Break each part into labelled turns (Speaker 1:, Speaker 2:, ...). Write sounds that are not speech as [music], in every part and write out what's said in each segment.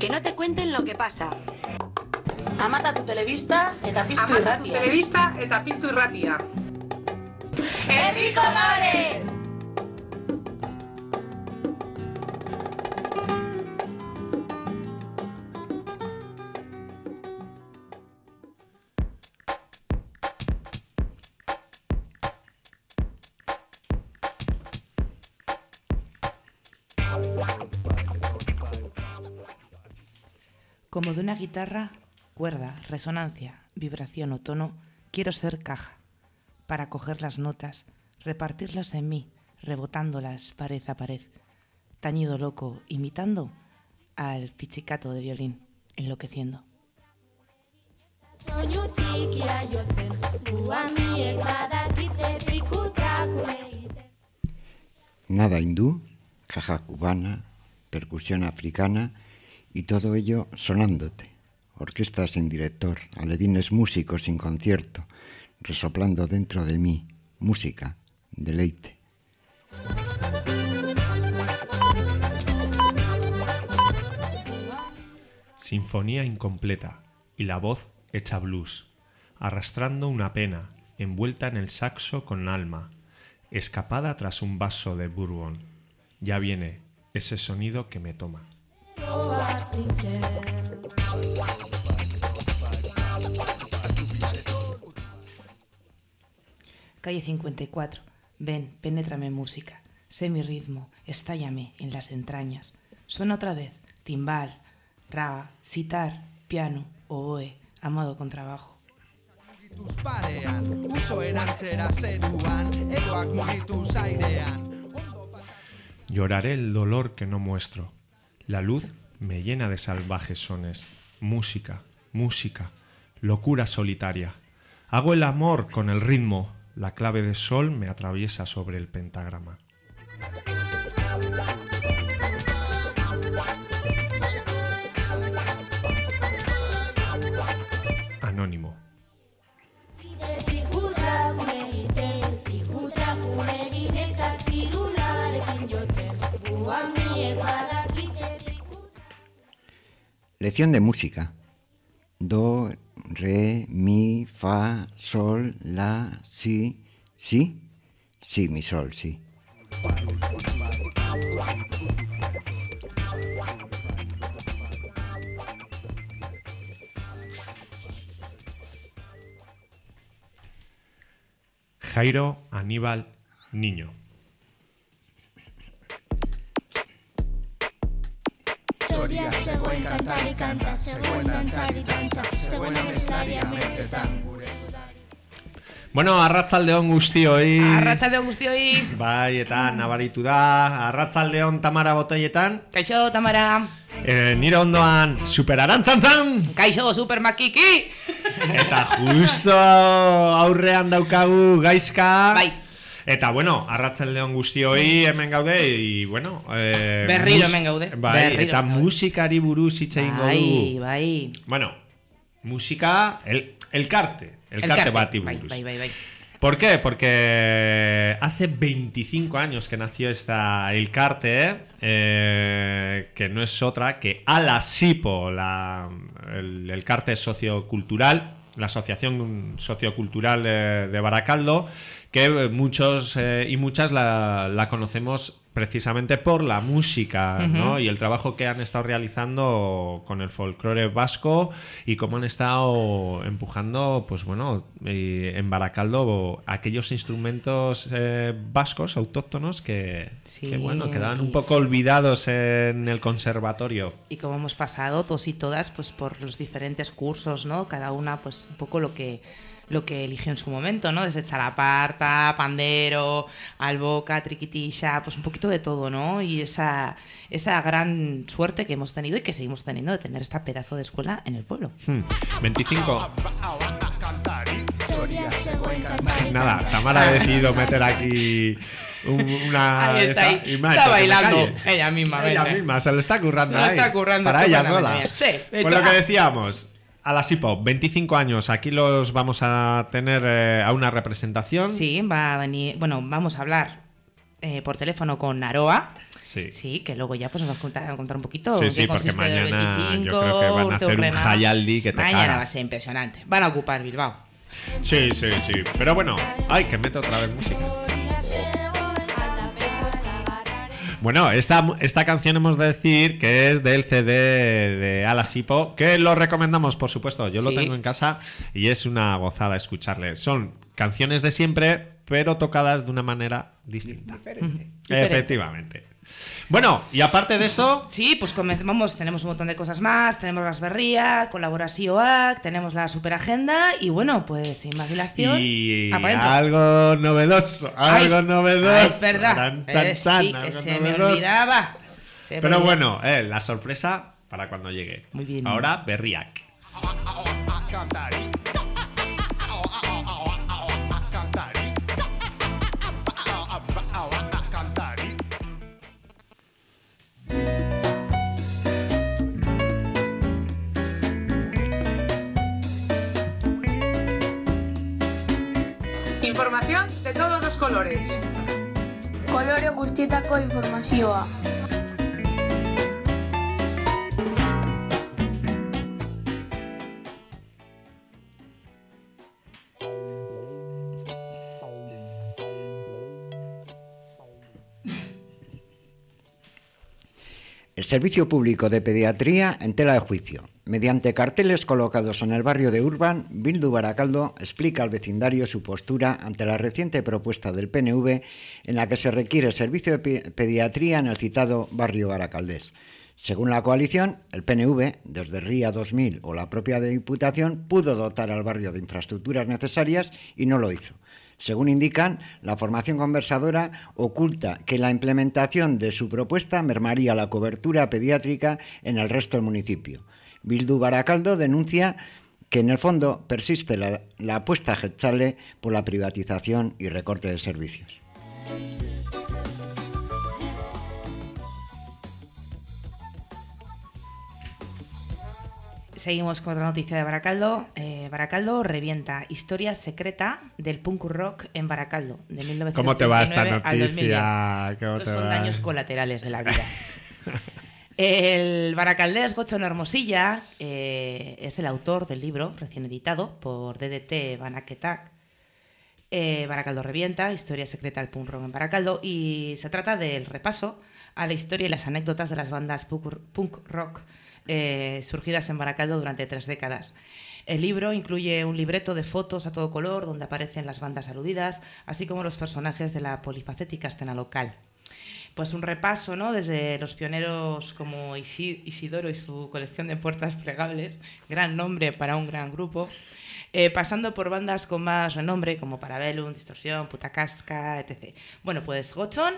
Speaker 1: Que no te cuenten lo que pasa.
Speaker 2: Amata tu telebista eta piztu
Speaker 3: Amata tu
Speaker 2: irratia.
Speaker 3: telebista eta piztu irratia.
Speaker 1: ¡Herriko
Speaker 4: una guitarra, cuerda, resonancia, vibración o tono, quiero ser caja, para coger las notas, repartirlas en mí, rebotándolas pared a pared, tañido loco, imitando al pizzicato de violín, enloqueciendo.
Speaker 5: Nada hindú, caja cubana, percusión africana y todo ello sonándote. Orquesta sin director, alevines músicos sin concierto, resoplando dentro de mí, música, deleite.
Speaker 6: Sinfonía incompleta y la voz hecha blues, arrastrando una pena, envuelta en el saxo con alma, escapada tras un vaso de bourbon. Ya viene ese sonido que me toma.
Speaker 4: Calle 54. Ven, penétrame música. Sé mi ritmo, estállame en las entrañas. Suena otra vez, timbal, raga, sitar, piano, oboe, amado con trabajo.
Speaker 6: Lloraré el dolor que no muestro. La luz me llena de salvajes sones. Música, música, locura solitaria. Hago el amor con el ritmo. La clave de sol me atraviesa sobre el pentagrama.
Speaker 5: Lección de música. Do, re, mi, fa, sol, la, si, si. Sí, mi sol, sí.
Speaker 6: Jairo Aníbal Niño.
Speaker 7: Txoriak zegoen kantari kanta, zegoen dantzari dantza, zegoen ameslari ametzetan.
Speaker 6: Bueno, arratzaldeon guztioi.
Speaker 4: Arratsaldeon guztioi.
Speaker 6: Bai, eta nabaritu da. Arratzaldeon Tamara Botoietan.
Speaker 4: Kaixo, Tamara.
Speaker 6: E, nire ondoan superarantzantzan.
Speaker 4: Kaixo, super makiki.
Speaker 6: Eta justo aurrean daukagu gaizka.
Speaker 4: Bai.
Speaker 6: Eta bueno, arratzaldeon guztioi hemen gaude y bueno, eh,
Speaker 4: Berriro hemen gaude.
Speaker 6: Bai,
Speaker 4: Berriro
Speaker 6: eta
Speaker 4: gaude.
Speaker 6: musikari buruz hitz egingo
Speaker 4: Bai,
Speaker 6: dugu.
Speaker 4: bai.
Speaker 6: Bueno, musika el elkarte, elkarte bati buruz.
Speaker 4: bai, bai, bai.
Speaker 6: ¿Por qué? Porque hace 25 años que nació esta El Carte, eh, que no es otra que Alasipo, la, el, el Carte sociocultural, la Asociación Sociocultural de, de Baracaldo, que muchos eh, y muchas la, la conocemos precisamente por la música ¿no? y el trabajo que han estado realizando con el folclore vasco y cómo han estado empujando pues bueno eh, en Baracaldo aquellos instrumentos eh, vascos autóctonos que,
Speaker 4: Sí,
Speaker 6: que, bueno quedaban un poco olvidados en el conservatorio
Speaker 4: Y como hemos pasado todos y todas pues por los diferentes cursos, ¿no? Cada una pues un poco lo que lo que eligió en su momento, ¿no? Desde chalaparta, pandero, alboca, triquitisha, pues un poquito de todo, ¿no? Y esa, esa gran suerte que hemos tenido y que seguimos teniendo de tener esta pedazo de escuela en el pueblo.
Speaker 6: Hmm, 25
Speaker 7: Txoriak zegoen kantari
Speaker 6: nada Tamara ha decidido meter aquí un- una [laughs]
Speaker 4: Ahí está,
Speaker 6: esta-
Speaker 4: ahí. Está bailando. Ella misma,
Speaker 6: ella misma se lo está currando
Speaker 4: Se lo está currando
Speaker 6: para ella sola.
Speaker 4: Sí, de
Speaker 6: pues lo que
Speaker 4: ah.
Speaker 6: decíamos a la SIPO 25 años aquí los vamos a tener eh, a una representación
Speaker 4: Sí, va a venir, bueno, vamos a hablar eh, por teléfono con Naroa.
Speaker 6: Sí.
Speaker 4: Sí, que luego ya pues nos vas a contar, un poquito
Speaker 6: Sí, sí, porque mañana yo
Speaker 4: 25,
Speaker 6: creo que van a hacer un. Jaialdi que te
Speaker 4: Mañana va a ser impresionante. Van a ocupar Bilbao.
Speaker 6: Sí, sí, sí. Pero bueno, ay, que meto otra vez música. Bueno, esta, esta canción hemos de decir que es del CD de Alasipo, que lo recomendamos, por supuesto. Yo lo tengo en casa y es una gozada escucharle. Son canciones de siempre, pero tocadas de una manera distinta.
Speaker 4: Diferente.
Speaker 6: Efectivamente. Bueno, y aparte de esto,
Speaker 4: Sí, pues comenzamos, tenemos un montón de cosas más, tenemos las berrías, colaboración, tenemos la superagenda y bueno, pues sin más dilación.
Speaker 6: y algo novedoso, algo
Speaker 4: Ay,
Speaker 6: novedoso.
Speaker 4: ay, es verdad.
Speaker 6: Tan, tan,
Speaker 4: Eh,
Speaker 6: tan,
Speaker 4: sí, que se me olvidaba. Se me
Speaker 6: Pero
Speaker 4: olvidaba.
Speaker 6: bueno, eh, la sorpresa para cuando llegue.
Speaker 4: Muy bien.
Speaker 6: Ahora, Berriak.
Speaker 3: Información de todos los colores.
Speaker 8: Kolore guztietako informazioa.
Speaker 5: Servicio Público de Pediatría en tela de juicio. Mediante carteles colocados en el barrio de Urban, Bildu Baracaldo explica al vecindario su postura ante la reciente propuesta del PNV en la que se requiere servicio de pe- pediatría en el citado barrio baracaldés. Según la coalición, el PNV, desde RIA 2000 o la propia Diputación, pudo dotar al barrio de infraestructuras necesarias y no lo hizo. Según indican, la formación conversadora oculta que la implementación de su propuesta mermaría la cobertura pediátrica en el resto del municipio. Bildu Baracaldo denuncia que en el fondo persiste la, apuesta Getzale por la privatización y recorte de servicios.
Speaker 4: Seguimos con la noticia de Baracaldo. Eh, Baracaldo revienta historia secreta del punk rock en Baracaldo de 1939
Speaker 6: ¿Cómo te va esta
Speaker 4: al 2010.
Speaker 6: noticia? ¿Cómo
Speaker 4: Estos
Speaker 6: te
Speaker 4: son
Speaker 6: va?
Speaker 4: daños colaterales de la vida. El baracaldés Gochon Hermosilla eh, es el autor del libro recién editado por DDT Banaketak. Eh, Baracaldo revienta, historia secreta del punk rock en Baracaldo y se trata del repaso a la historia y las anécdotas de las bandas punk rock eh, surgidas en Baracaldo durante tres décadas. El libro incluye un libreto de fotos a todo color donde aparecen las bandas aludidas, así como los personajes de la polifacética escena local pues un repaso, ¿no? Desde los pioneros como Isi- Isidoro y su colección de puertas plegables, gran nombre para un gran grupo, eh, pasando por bandas con más renombre como Parabellum, Distorsión, Putacasca, etc. Bueno, pues Gochon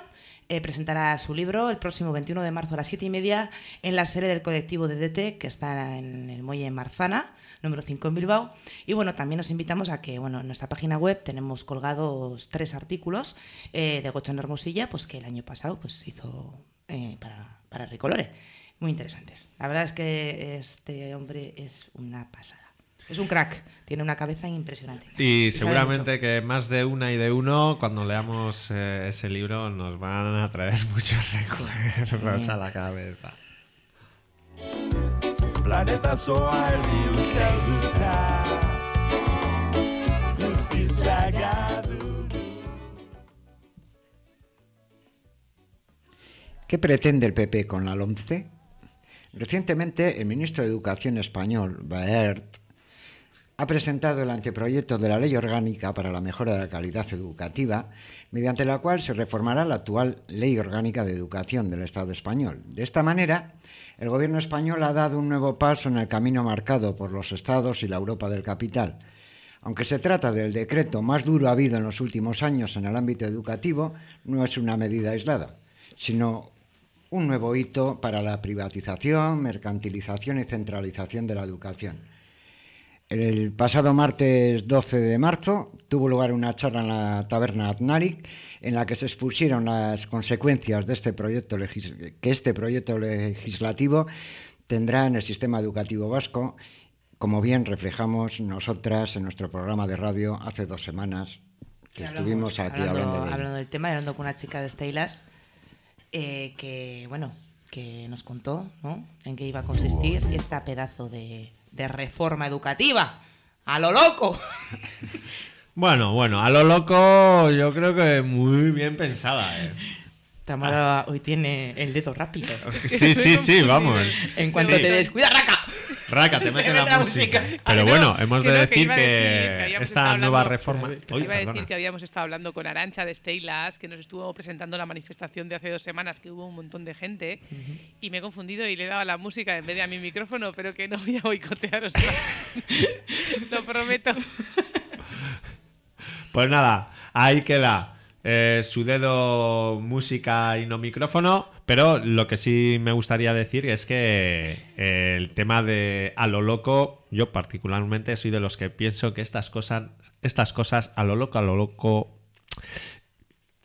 Speaker 4: eh, presentará su libro el próximo 21 de marzo a las 7 y media en la sede del colectivo DDT, que está en el Muelle Marzana, número 5 en Bilbao. Y bueno, también os invitamos a que, bueno, en nuestra página web tenemos colgados tres artículos eh, de Gochon Hermosilla, pues que el año pasado pues hizo eh, para, para Ricolore. Muy interesantes. La verdad es que este hombre es una pasada. Es un crack, tiene una cabeza impresionante.
Speaker 6: Y seguramente que más de una y de uno, cuando leamos eh, ese libro, nos van a traer [laughs] muchos recuerdos a la cabeza.
Speaker 7: Planeta
Speaker 5: ¿Qué pretende el PP con la LOMCE? Recientemente, el ministro de Educación español, Baert, ha presentado el anteproyecto de la Ley Orgánica para la Mejora de la Calidad Educativa, mediante la cual se reformará la actual Ley Orgánica de Educación del Estado español. De esta manera, el Gobierno español ha dado un nuevo paso en el camino marcado por los Estados y la Europa del capital. Aunque se trata del decreto más duro habido en los últimos años en el ámbito educativo, no es una medida aislada, sino un nuevo hito para la privatización, mercantilización y centralización de la educación. El pasado martes 12 de marzo tuvo lugar una charla en la taberna Aznarik en la que se expusieron las consecuencias de este proyecto que este proyecto legislativo tendrá en el sistema educativo vasco, como bien reflejamos nosotras en nuestro programa de radio hace dos semanas que
Speaker 4: hablamos-
Speaker 5: estuvimos aquí hablando, de él.
Speaker 4: del tema, hablando con una chica de Steylas, eh, que, bueno, que nos contó ¿no? en qué iba a consistir esta pedazo de, de reforma educativa. ¡A lo loco! [laughs]
Speaker 6: Bueno, bueno, a lo loco yo creo que muy bien pensada, ¿eh?
Speaker 4: Tamara hoy tiene el dedo rápido.
Speaker 6: Sí, sí, sí, vamos.
Speaker 4: En cuanto
Speaker 6: Sí.
Speaker 4: te descuida, raca.
Speaker 6: Raca, te [laughs] mete la
Speaker 4: la
Speaker 6: música.
Speaker 4: música.
Speaker 6: Pero
Speaker 9: Ah, no,
Speaker 6: bueno, hemos
Speaker 9: que
Speaker 6: de
Speaker 9: no,
Speaker 6: decir
Speaker 9: que
Speaker 6: esta nueva
Speaker 9: hablando-
Speaker 6: reforma...
Speaker 9: Que
Speaker 6: Uy,
Speaker 9: iba a decir que habíamos estado hablando con Arancha de Steylas, que nos estuvo presentando la manifestación de hace dos semanas, que hubo un montón de gente, y me he confundido y le he dado la música en vez de a mi micrófono, pero que no voy a boicotearos. [laughs] Lo prometo.
Speaker 6: Pues nada, ahí queda eh, su dedo, música y no micrófono. Pero lo que sí me gustaría decir es que eh, el tema de a lo loco, yo particularmente soy de los que pienso que estas cosas, estas cosas a lo loco, a lo loco,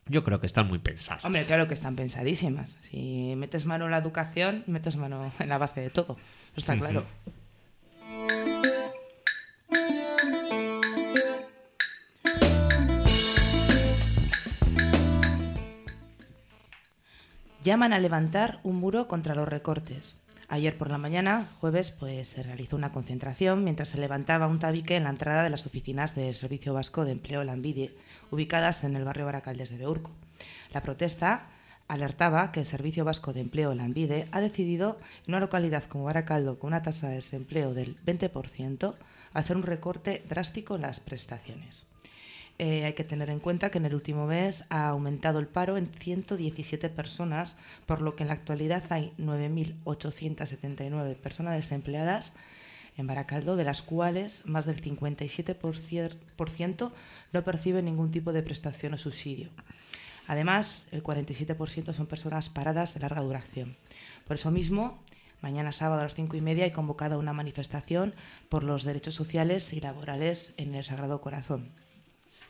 Speaker 6: yo creo que están muy pensadas.
Speaker 4: Hombre, claro que están pensadísimas. Si metes mano en la educación, metes mano en la base de todo. Eso está claro. Llaman a levantar un muro contra los recortes. Ayer por la mañana, jueves, pues se realizó una concentración mientras se levantaba un tabique en la entrada de las oficinas del Servicio Vasco de Empleo Lambide, ubicadas en el barrio Baracaldes de Beurco. La protesta alertaba que el Servicio Vasco de Empleo Lambide ha decidido, en una localidad como Baracaldo, con una tasa de desempleo del 20%, hacer un recorte drástico en las prestaciones. Eh, hay que tener en cuenta que en el último mes ha aumentado el paro en 117 personas, por lo que en la actualidad hay 9.879 personas desempleadas en Baracaldo, de las cuales más del 57% no perciben ningún tipo de prestación o subsidio. Además, el 47% son personas paradas de larga duración. Por eso mismo, mañana sábado a las cinco y media hay convocada una manifestación por los derechos sociales y laborales en el Sagrado Corazón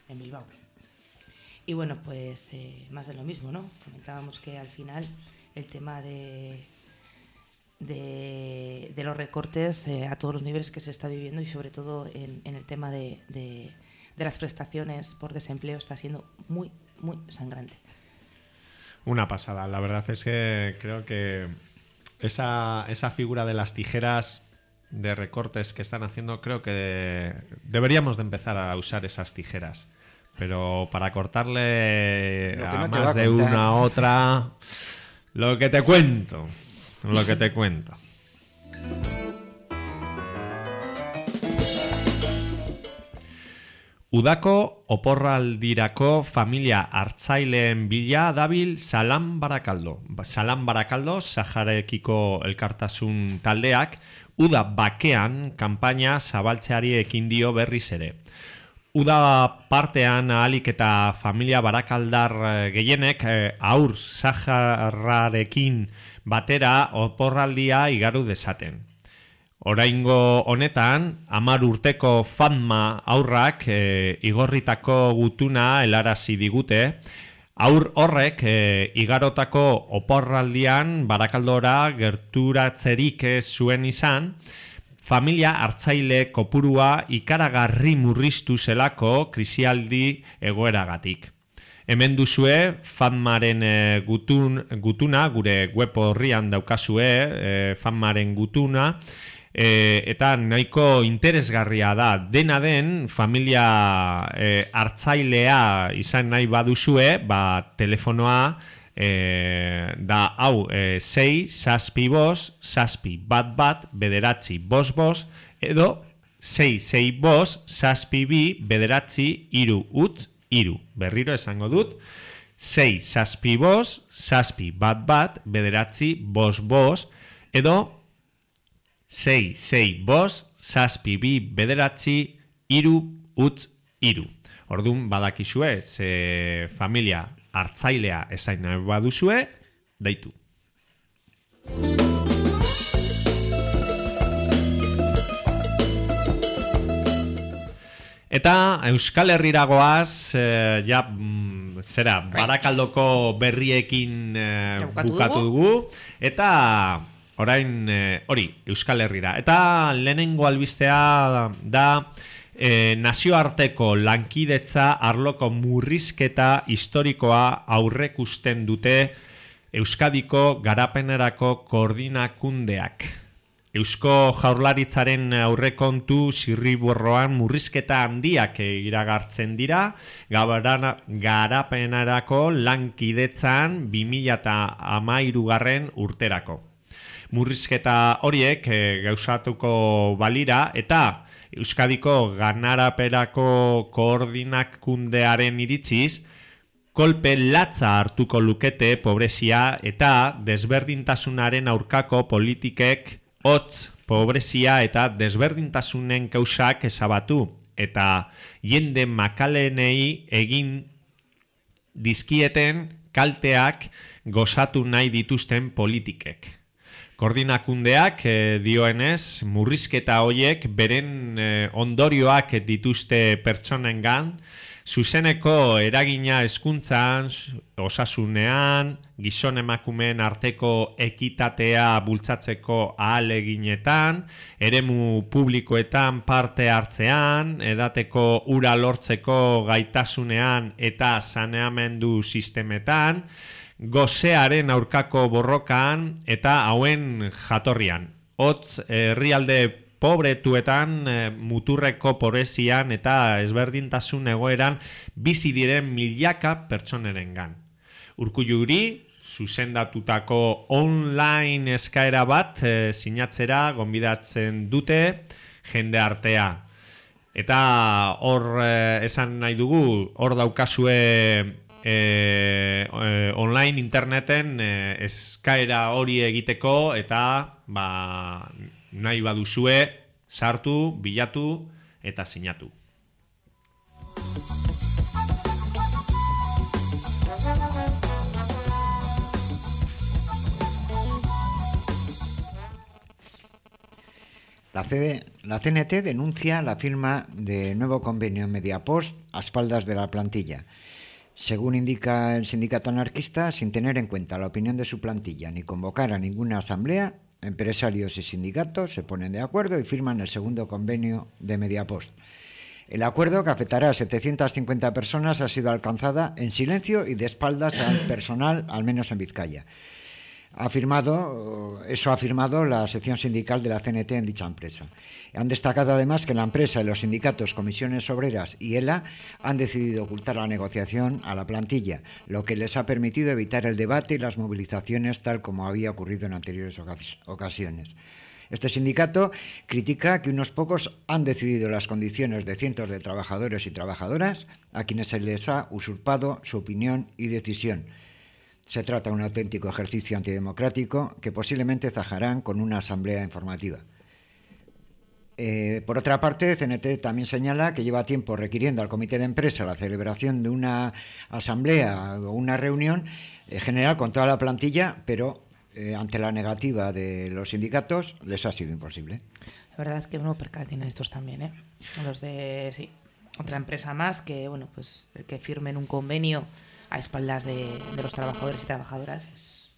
Speaker 4: en Bilbao. Y bueno, pues eh, más de lo mismo, ¿no? Comentábamos que al final el tema de, de, de los recortes eh, a todos los niveles que se está viviendo y sobre todo en, en el tema de, de- de las prestaciones por desempleo está siendo muy, muy sangrante.
Speaker 6: Una pasada. La verdad es que creo que esa, esa figura de las tijeras de recortes que están haciendo, creo que deberíamos de empezar a usar esas tijeras. Pero para cortarle a más de una otra, lo que te cuento, lo que te cuento. Udako oporraldirako familia hartzaileen bila dabil Salam Barakaldo. Ba- Salam Barakaldo, Saharekiko elkartasun taldeak, uda bakean kanpaina zabaltzeari ekin dio berriz ere. Uda partean ahalik eta familia barakaldar eh, gehienek eh, aur Saharrarekin batera oporraldia igaru desaten. Oraingo honetan, amar urteko Fatma aurrak e, igorritako gutuna helarazi digute, aur horrek e, igarotako oporraldian barakaldora gerturatzerik zuen izan, familia hartzaile kopurua ikaragarri murriztu zelako krisialdi egoeragatik. Hemen duzue Fatmaren e, gutun, gutuna, gure web horrian daukazue e, Fatmaren gutuna, e, eta nahiko interesgarria da. Dena den, familia e, hartzailea izan nahi baduzue, ba, telefonoa e, da hau e, 6, saspi bos, saspi bat bat, bederatzi bos bos, edo 6, 6 bos, saspi bi, bederatzi, iru, utz, iru. Berriro esango dut, 6, saspi bos, saspi bat bat, bederatzi, bos bos, edo 6, 6, bos, saspi bi, bederatzi, iru, utz, iru. Orduan badakizue, ze familia hartzailea esain nahi baduzue, deitu. Eta Euskal Herriragoaz, eh, ja, mm, zera, barakaldoko berriekin
Speaker 4: Ja, bukatu
Speaker 6: dugu. Eta orain eh, hori, Euskal Herrira. Eta lehenengo albistea da e, nazioarteko lankidetza arloko murrizketa historikoa aurrekusten dute Euskadiko garapenerako koordinakundeak. Eusko jaurlaritzaren aurrekontu zirriborroan murrizketa handiak iragartzen dira, gabarana, garapenarako lankidetzan 2008 garren urterako. Murrizketa horiek e, gauzatuko balira eta Euskadiko ganaraperako koordinakundearen iritziz, kolpe latza hartuko lukete pobrezia eta desberdintasunaren aurkako politikek hotz pobrezia eta desberdintasunen kausak esabatu eta jende makalenei egin dizkieten kalteak gozatu nahi dituzten politikek. Koordinakundeak e, dioenez, murrizketa hoiek beren e, ondorioak dituzte pertsonengan, zuzeneko eragina hezkuntzan, osasunean, gizon emakumeen arteko ekitatea bultzatzeko ahaleginetan, eremu publikoetan parte hartzean, edateko ura lortzeko gaitasunean eta saneamendu sistemetan, gozearen aurkako borrokan eta hauen jatorrian. Hotz, herrialde pobretuetan, e, muturreko porezian eta ezberdintasun egoeran bizi diren milaka pertsonerengan. Urkulluri, zuzendatutako online eskaera bat e, sinatzera gonbidatzen dute jende artea. Eta hor e, esan nahi dugu, hor daukazue e, online interneten e, eskaera hori egiteko eta ba, nahi baduzue sartu, bilatu eta sinatu.
Speaker 5: La, CD, la CNT denuncia la firma de nuevo convenio Mediapost a espaldas de la plantilla. Según indica el sindicato anarquista, sin tener en cuenta la opinión de su plantilla ni convocar a ninguna asamblea, empresarios y sindicatos se ponen de acuerdo y firman el segundo convenio de Mediapost. El acuerdo, que afectará a 750 personas, ha sido alcanzada en silencio y de espaldas al personal, al menos en Vizcaya. Ha firmado, eso ha firmado la sección sindical de la CNT en dicha empresa. Han destacado además que la empresa y los sindicatos, comisiones obreras y ELA han decidido ocultar la negociación a la plantilla, lo que les ha permitido evitar el debate y las movilizaciones tal como había ocurrido en anteriores ocasiones. Este sindicato critica que unos pocos han decidido las condiciones de cientos de trabajadores y trabajadoras a quienes se les ha usurpado su opinión y decisión. Se trata de un auténtico ejercicio antidemocrático que posiblemente zajarán con una asamblea informativa. Eh, por otra parte, CNT también señala que lleva tiempo requiriendo al comité de empresa la celebración de una asamblea o una reunión eh, general con toda la plantilla, pero eh, ante la negativa de los sindicatos les ha sido imposible.
Speaker 4: La verdad es que uno percal tiene estos también, ¿eh? Los de, sí, otra empresa más que, bueno, pues que firmen un convenio a espaldas de, de los trabajadores y trabajadoras es...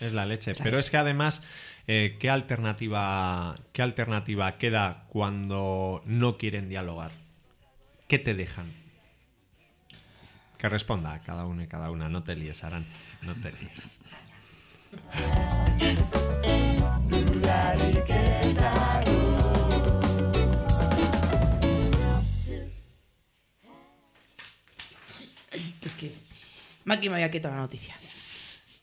Speaker 6: Es la leche.
Speaker 4: Es la
Speaker 6: Pero
Speaker 4: leche.
Speaker 6: es que además, eh, ¿qué, alternativa, ¿qué alternativa queda cuando no quieren dialogar? ¿Qué te dejan? Que responda cada uno y cada una. No te líes, Arancha. No te líes.
Speaker 4: Maki me había quitado la noticia.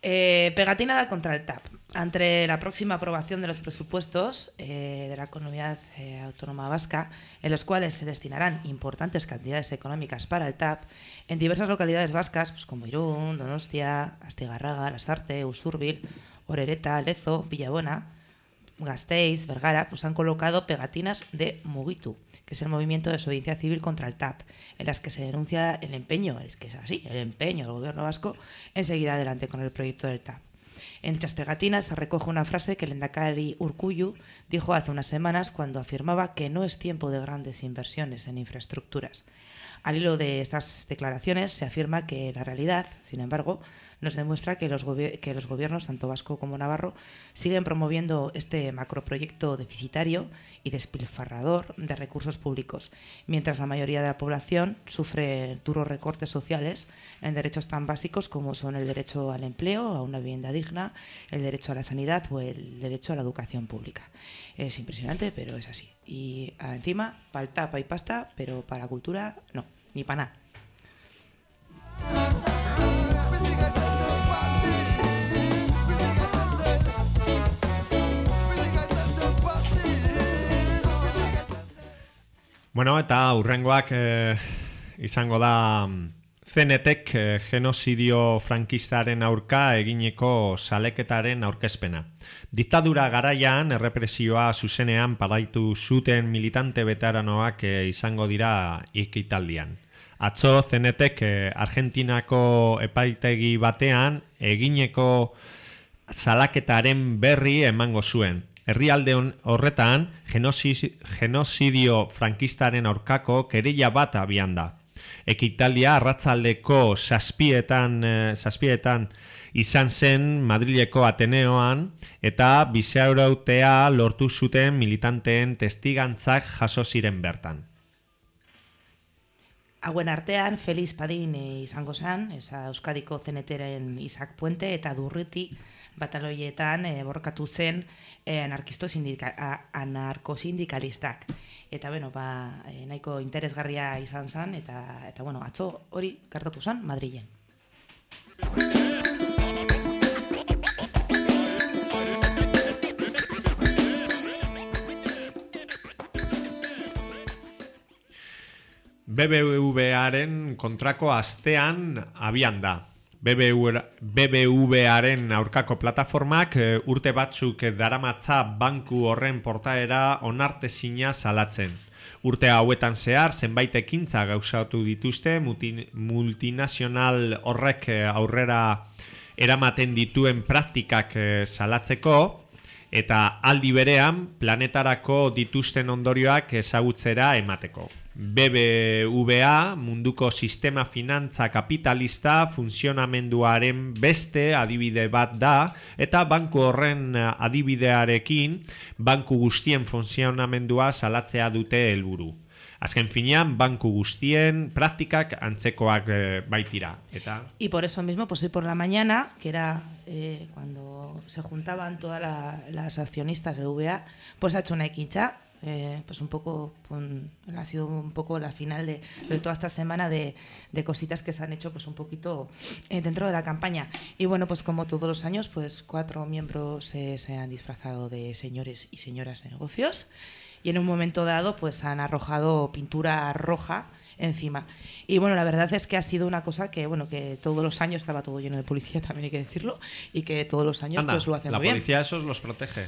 Speaker 4: Eh, pegatinada contra el TAP. Ante la próxima aprobación de los presupuestos eh, de la Comunidad eh, Autónoma Vasca, en los cuales se destinarán importantes cantidades económicas para el TAP, en diversas localidades vascas, pues como Irún, Donostia, Astigarraga, Lasarte, Usurbil, Orereta, Lezo, Villabona, Gasteiz, Vergara, pues han colocado pegatinas de Mugitu, que es el movimiento de desobediencia civil contra el TAP, en las que se denuncia el empeño, es que es así, el empeño del gobierno vasco en seguir adelante con el proyecto del TAP. En dichas pegatinas se recoge una frase que el Endacari Urcuyu dijo hace unas semanas cuando afirmaba que no es tiempo de grandes inversiones en infraestructuras. Al hilo de estas declaraciones se afirma que la realidad, sin embargo, nos demuestra que los, que los gobiernos, tanto vasco como navarro, siguen promoviendo este macroproyecto deficitario y despilfarrador de recursos públicos, mientras la mayoría de la población sufre duros recortes sociales en derechos tan básicos como son el derecho al empleo, a una vivienda digna, el derecho a la sanidad o el derecho a la educación pública. Es impresionante, pero es así. Y ah, encima, para el tapa y pasta, pero para la cultura no, ni para nada.
Speaker 6: Bueno, eta urrengoak eh, izango da mm, Zenetek eh, genozidio frankistaren aurka egineko saleketaren aurkezpena. Diktadura garaian errepresioa zuzenean paraitu zuten militante veteranoak eh, izango dira ikitaldian. Atzo Zenetek eh, Argentinako epaitegi batean egineko salaketaren berri emango zuen. Herrialde horretan genozidio frankistaren aurkako kereila bat abian da. Ekitaldia arratzaldeko saspietan, eh, saspietan izan zen Madrileko Ateneoan eta bizeurautea lortu zuten militanteen testigantzak jaso ziren bertan.
Speaker 4: Hauen artean, Feliz Padin eh, izango zen, esa Euskadiko zeneteren Isaac Puente eta Durruti bataloietan eh, borrokatu zen a- anarkosindikalistak. Eta, bueno, ba, eh, nahiko interesgarria izan zen, eta, eta bueno, atzo hori gertatu zen Madrilen.
Speaker 6: BBVaren kontrako astean abian da. BBV BBVaren aurkako plataformak eh, urte batzuk daramatza banku horren portaera onartezina salatzen. Urte hauetan zehar zenbait ekintza gauzatu dituzte multinazional horrek eh, aurrera eramaten dituen praktikak eh, salatzeko eta aldi berean planetarako dituzten ondorioak ezagutzera emateko. BBVA munduko sistema finantza kapitalista funtzionamenduaren beste adibide bat da eta banku horren adibidearekin banku guztien funtzionamendua salatzea dute helburu. Azken finean, banku guztien praktikak antzekoak eh, baitira. Eta
Speaker 4: Y por eso mismo, pues por la mañana, que era eh, cuando se juntaban todas la- las accionistas de VA, pues ha hecho una equicha, eh, pues un poco, ha sido un poco la final de, de toda esta semana de, de cositas que se han hecho pues un poquito eh, dentro de la campaña. Y bueno, pues como todos los años, pues cuatro miembros eh, se han disfrazado de señores y señoras de negocios y en un momento dado pues han arrojado pintura roja encima. Y bueno, la verdad es que ha sido una cosa que, bueno, que todos los años estaba todo lleno de policía, [laughs] también hay que decirlo, y que todos los años
Speaker 6: anda,
Speaker 4: pues lo hacen
Speaker 6: la
Speaker 4: muy bien.
Speaker 6: policía esos los protege.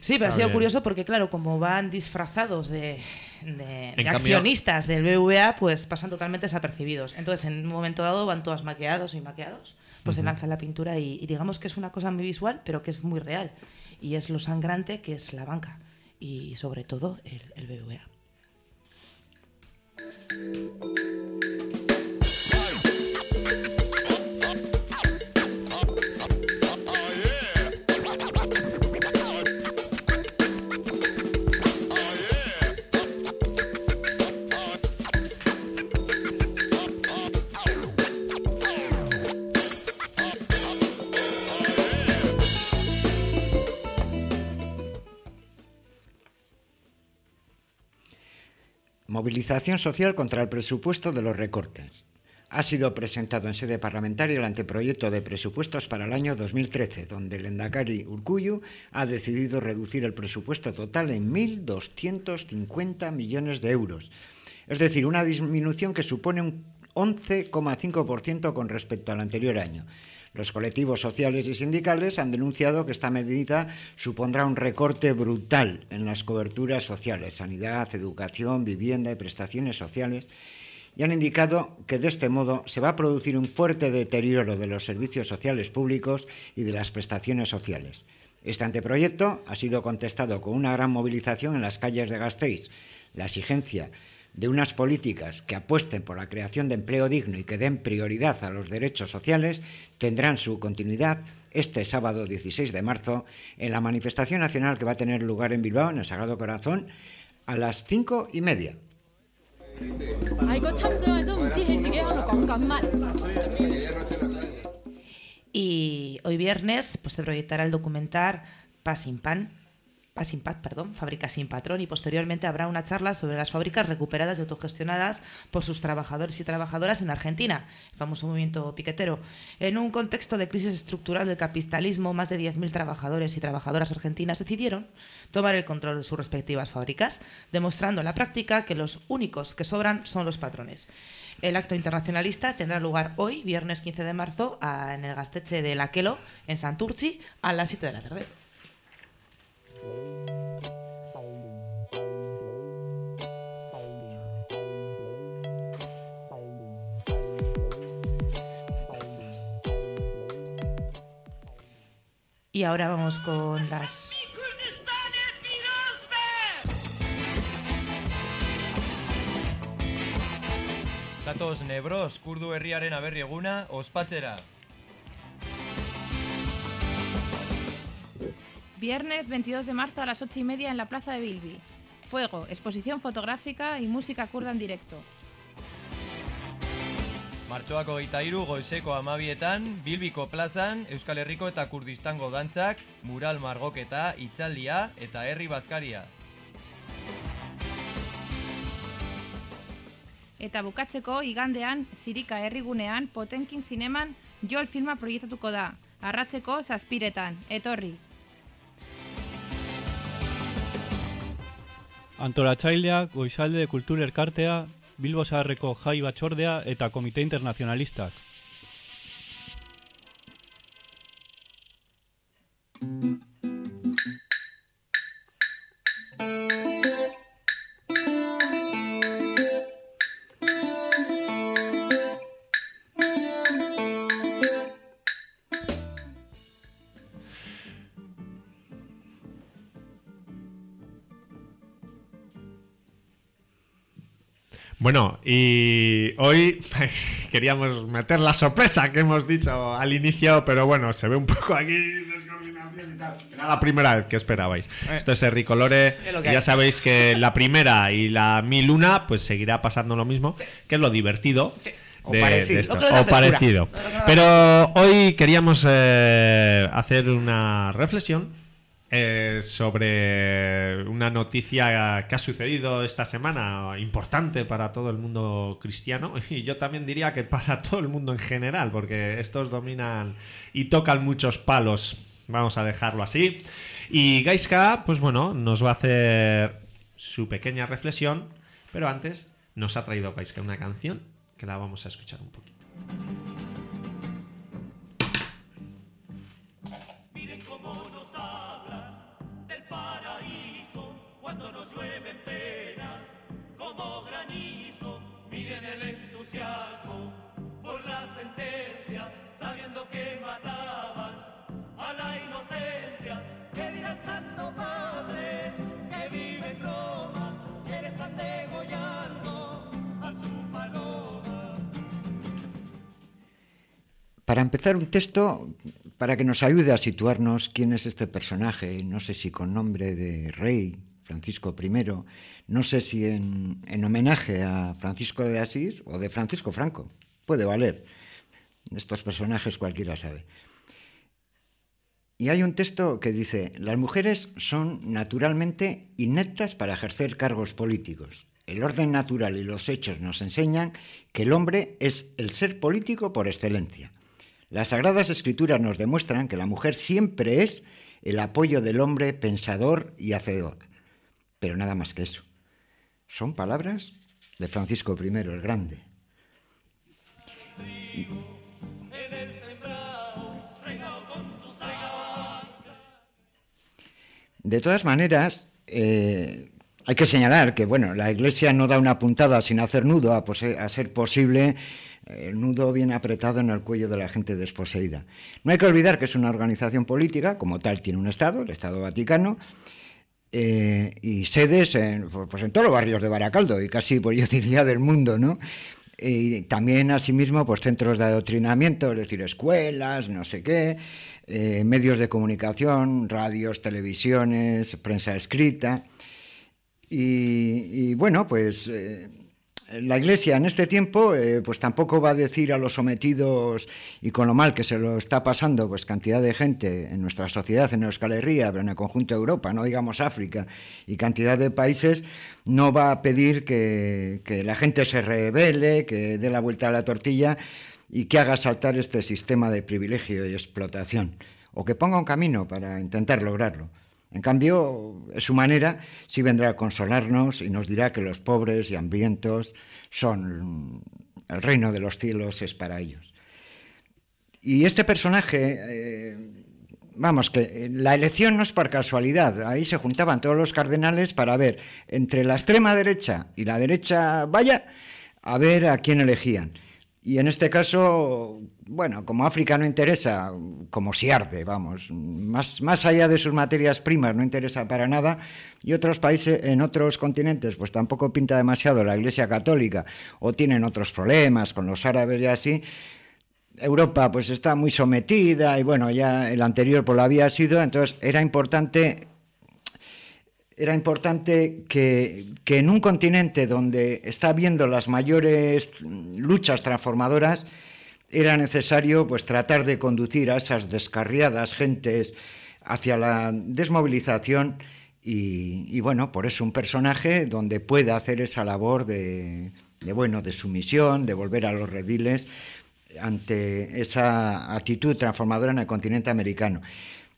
Speaker 4: Sí, pero ha
Speaker 6: Está
Speaker 4: sido
Speaker 6: bien.
Speaker 4: curioso porque, claro, como van disfrazados de, de- de
Speaker 6: cambio-
Speaker 4: accionistas del BVA, pues pasan totalmente desapercibidos. Entonces, en un momento dado van todas maqueados y maqueados, pues se
Speaker 6: Ujú.
Speaker 4: lanzan la pintura y, y digamos que es una cosa muy visual, pero que es muy real. Y es lo sangrante que es la banca y sobre todo el, el Thank you.
Speaker 5: Movilización social contra el presupuesto de los recortes. Ha sido presentado en sede parlamentaria el anteproyecto de presupuestos para el año 2013, donde el Endacari Urcuyu ha decidido reducir el presupuesto total en 1.250 millones de euros. Es decir, una disminución que supone un 11,5% con respecto al anterior año. Los colectivos sociales y sindicales han denunciado que esta medida supondrá un recorte brutal en las coberturas sociales, sanidad, educación, vivienda y prestaciones sociales, y han indicado que de este modo se va a producir un fuerte deterioro de los servicios sociales públicos y de las prestaciones sociales. Este anteproyecto ha sido contestado con una gran movilización en las calles de Gasteiz. La exigencia de unas políticas que apuesten por la creación de empleo digno y que den prioridad a los derechos sociales tendrán su continuidad este sábado 16 de marzo en la manifestación nacional que va a tener lugar en Bilbao, en el Sagrado Corazón, a las cinco y media.
Speaker 4: Y hoy viernes pues, se proyectará el documental Paz sin Pan, Paz sin Paz, perdón, Fábrica sin Patrón, y posteriormente habrá una charla sobre las fábricas recuperadas y autogestionadas por sus trabajadores y trabajadoras en Argentina, el famoso movimiento piquetero. En un contexto de crisis estructural del capitalismo, más de 10.000 trabajadores y trabajadoras argentinas decidieron tomar el control de sus respectivas fábricas, demostrando en la práctica que los únicos que sobran son los patrones. El acto internacionalista tendrá lugar hoy, viernes 15 de marzo, a- en el Gasteche de Laquelo, en Santurci, a las 7 de la tarde. Y ahora vamos con las
Speaker 10: Zatoz Nebros, kurdu herriaren aberri eguna, ospatzera.
Speaker 11: Viernes 22 de marzo a las 8 y media en la Plaza de Bilbi. Fuego, exposición fotográfica y música kurda en directo.
Speaker 10: Martxoako geita iru goizeko amabietan, Bilbiko plazan, Euskal Herriko eta Kurdistango dantzak, mural margoketa, itzaldia eta herri bazkaria.
Speaker 11: Eta bukatzeko igandean, Zirika herrigunean, Potenkin zineman, Jol filma proiektatuko da. Arratzeko zazpiretan, etorri.
Speaker 12: Antolatzaileak, Goizalde Kultur Elkartea, Bilbo Zaharreko Jai Batzordea eta Komite Internazionalistak.
Speaker 6: Bueno, y hoy [laughs] queríamos meter la sorpresa que hemos dicho al inicio, pero bueno, se ve un poco aquí descoordinación y tal. Era la primera vez que esperabais. Esto es Ricolore.
Speaker 4: Lo que
Speaker 6: Ya sabéis que la primera y la mil una, pues seguirá pasando lo mismo, que es lo divertido.
Speaker 5: O
Speaker 6: de-
Speaker 5: parecido.
Speaker 6: O parecido.
Speaker 5: Es la
Speaker 6: Pero hoy queríamos eh, hacer una reflexión eh, sobre una noticia que ha sucedido esta semana importante para todo el mundo cristiano. [laughs] Y yo también diría que para todo el mundo en general porque estos dominan y tocan muchos palos. Vamos a dejarlo así. Y Gaiska pues bueno nos va a hacer su pequeña reflexión pero antes nos ha traído Gaiska una canción que la vamos a escuchar un poquito
Speaker 13: cuando nos llueven penas como granizo. Miren el entusiasmo por la sentencia, sabiendo que mataban a la inocencia. Que dirá el Santo Padre que vive en Roma, que le están degollando a su paloma.
Speaker 5: Para empezar un texto, para que nos ayude a situarnos quién es este personaje, no sé si con nombre de rey, Francisco I, no sé si en, en homenaje a Francisco de Asís o de Francisco Franco, puede valer. Estos personajes cualquiera sabe. Y hay un texto que dice, las mujeres son naturalmente ineptas para ejercer cargos políticos. El orden natural y los hechos nos enseñan que el hombre es el ser político por excelencia. Las Sagradas Escrituras nos demuestran que la mujer siempre es el apoyo del hombre pensador y hacedor. Pero nada más que eso. Son palabras de Francisco I el Grande. De todas maneras, eh, hay que señalar que bueno, la Iglesia no da una puntada sin hacer nudo, a, a ser posible, el nudo viene apretado en el cuello de la gente desposeída. No hay que olvidar que es una organización política, como tal tiene un Estado, el Estado Vaticano, eh, y sedes en, pues en todos los barrios de Baracaldo y casi, pues yo [laughs] diría, del mundo, ¿no? Y también, asimismo, pues centros de adoctrinamiento, es decir, escuelas, no sé qué, eh, medios de comunicación, radios, televisiones, prensa escrita. Y, y bueno, pues eh, la Iglesia en este tiempo eh, pues tampoco va a decir a los sometidos y con lo mal que se lo está pasando pues cantidad de gente en nuestra sociedad, en Euskal Herria, pero en el conjunto de Europa, no digamos África, y cantidad de países, no va a pedir que, que la gente se revele, que dé la vuelta a la tortilla y que haga saltar este sistema de privilegio y explotación, o que ponga un camino para intentar lograrlo. En cambio, su manera sí vendrá a consolarnos y nos dirá que los pobres y hambrientos son el reino de los cielos es para ellos. Y este personaje, eh, vamos, que la elección no es por casualidad. Ahí se juntaban todos los cardenales para ver entre la extrema derecha y la derecha vaya a ver a quién elegían. Y en este caso, bueno, como África no interesa, como si arde, vamos, más, más allá de sus materias primas no interesa para nada, y otros países, en otros continentes, pues tampoco pinta demasiado la Iglesia Católica, o tienen otros problemas con los árabes y así, Europa pues está muy sometida, y bueno, ya el anterior pues lo había sido, entonces era importante era importante que, que, en un continente donde está habiendo las mayores luchas transformadoras, era necesario pues, tratar de conducir a esas descarriadas gentes hacia la desmovilización y, bueno, por eso un personaje donde pueda hacer esa labor de, de, bueno, de sumisión, de volver a los rediles ante esa actitud transformadora en el continente americano.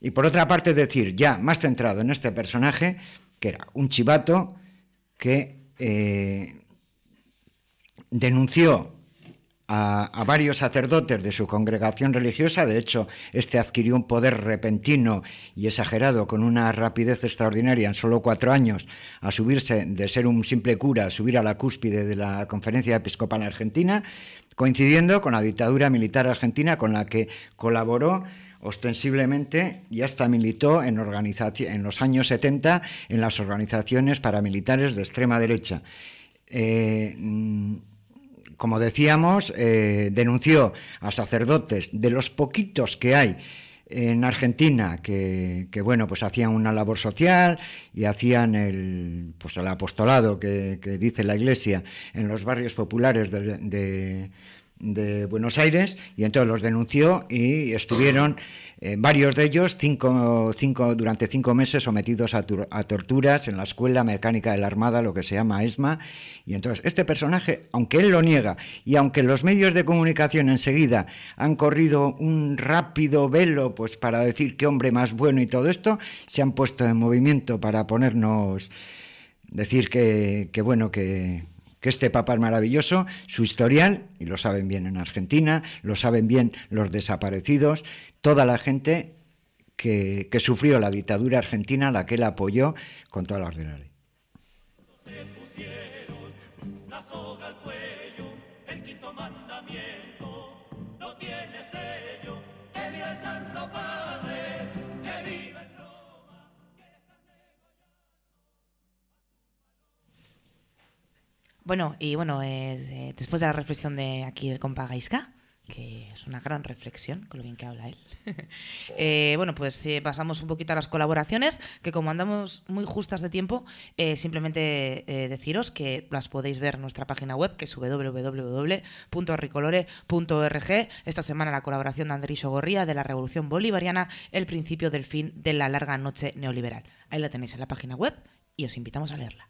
Speaker 5: Y por otra parte, decir, ya más centrado en este personaje, que era un chivato que eh, denunció a, varios sacerdotes de su congregación religiosa. De hecho, este adquirió un poder repentino y exagerado con una rapidez extraordinaria en solo cuatro años a subirse de ser un simple cura a subir a la cúspide de la Conferencia Episcopal Argentina, coincidiendo con la dictadura militar argentina con la que colaboró ostensiblemente y hasta militó en, los años 70 en las organizaciones paramilitares de extrema derecha. Eh, como decíamos, eh, denunció a sacerdotes de los poquitos que hay en Argentina que, bueno pues hacían una labor social y hacían el pues el apostolado que, dice la Iglesia en los barrios populares de de Buenos Aires y entonces los denunció y estuvieron eh, varios de ellos cinco, cinco, durante cinco meses sometidos a, a, torturas en la Escuela Mecánica de la Armada, lo que se llama ESMA. Y entonces este personaje, aunque él lo niega y aunque los medios de comunicación enseguida han corrido un rápido velo pues para decir qué hombre más bueno y todo esto, se han puesto en movimiento para ponernos decir que, que bueno que que este Papa es maravilloso, su historial, y lo saben bien en Argentina, lo saben bien los desaparecidos, toda la gente que, sufrió la dictadura argentina, la que él apoyó con todas las de la.
Speaker 4: Bueno, y bueno, eh, después de la reflexión de aquí del compa Gaisca, que es una gran reflexión, con lo bien que habla él. [laughs] eh, bueno, pues eh, pasamos un poquito a las colaboraciones, que como andamos muy justas de tiempo, eh, simplemente deciros que las podéis ver en nuestra página web, que es www.ricolore.org. Esta semana la colaboración de Andrés Gorría de la Revolución Bolivariana, el principio del fin de la larga noche neoliberal. Ahí la tenéis en la página web y os invitamos a leerla.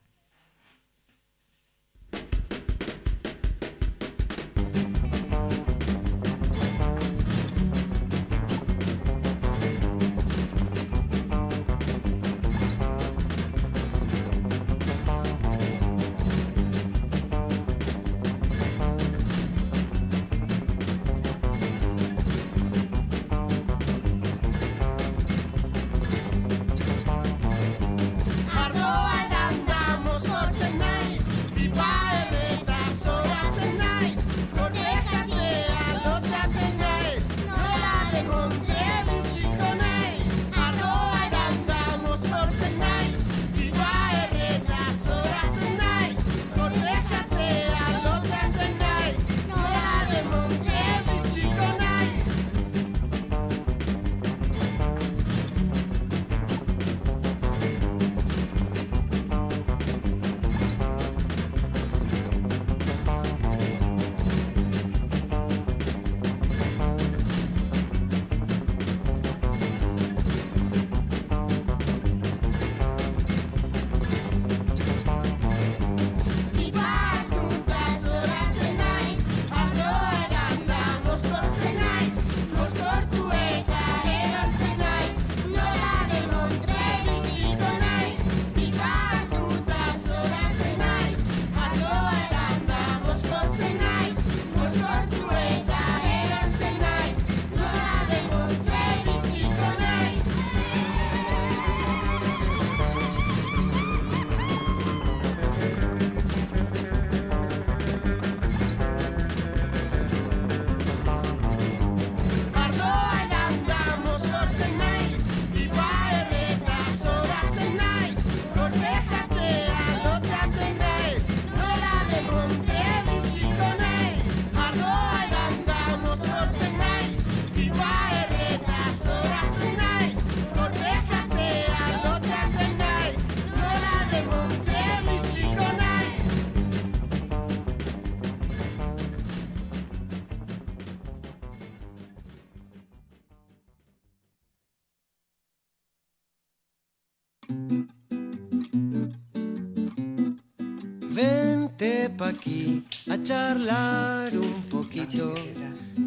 Speaker 14: A charlar un poquito.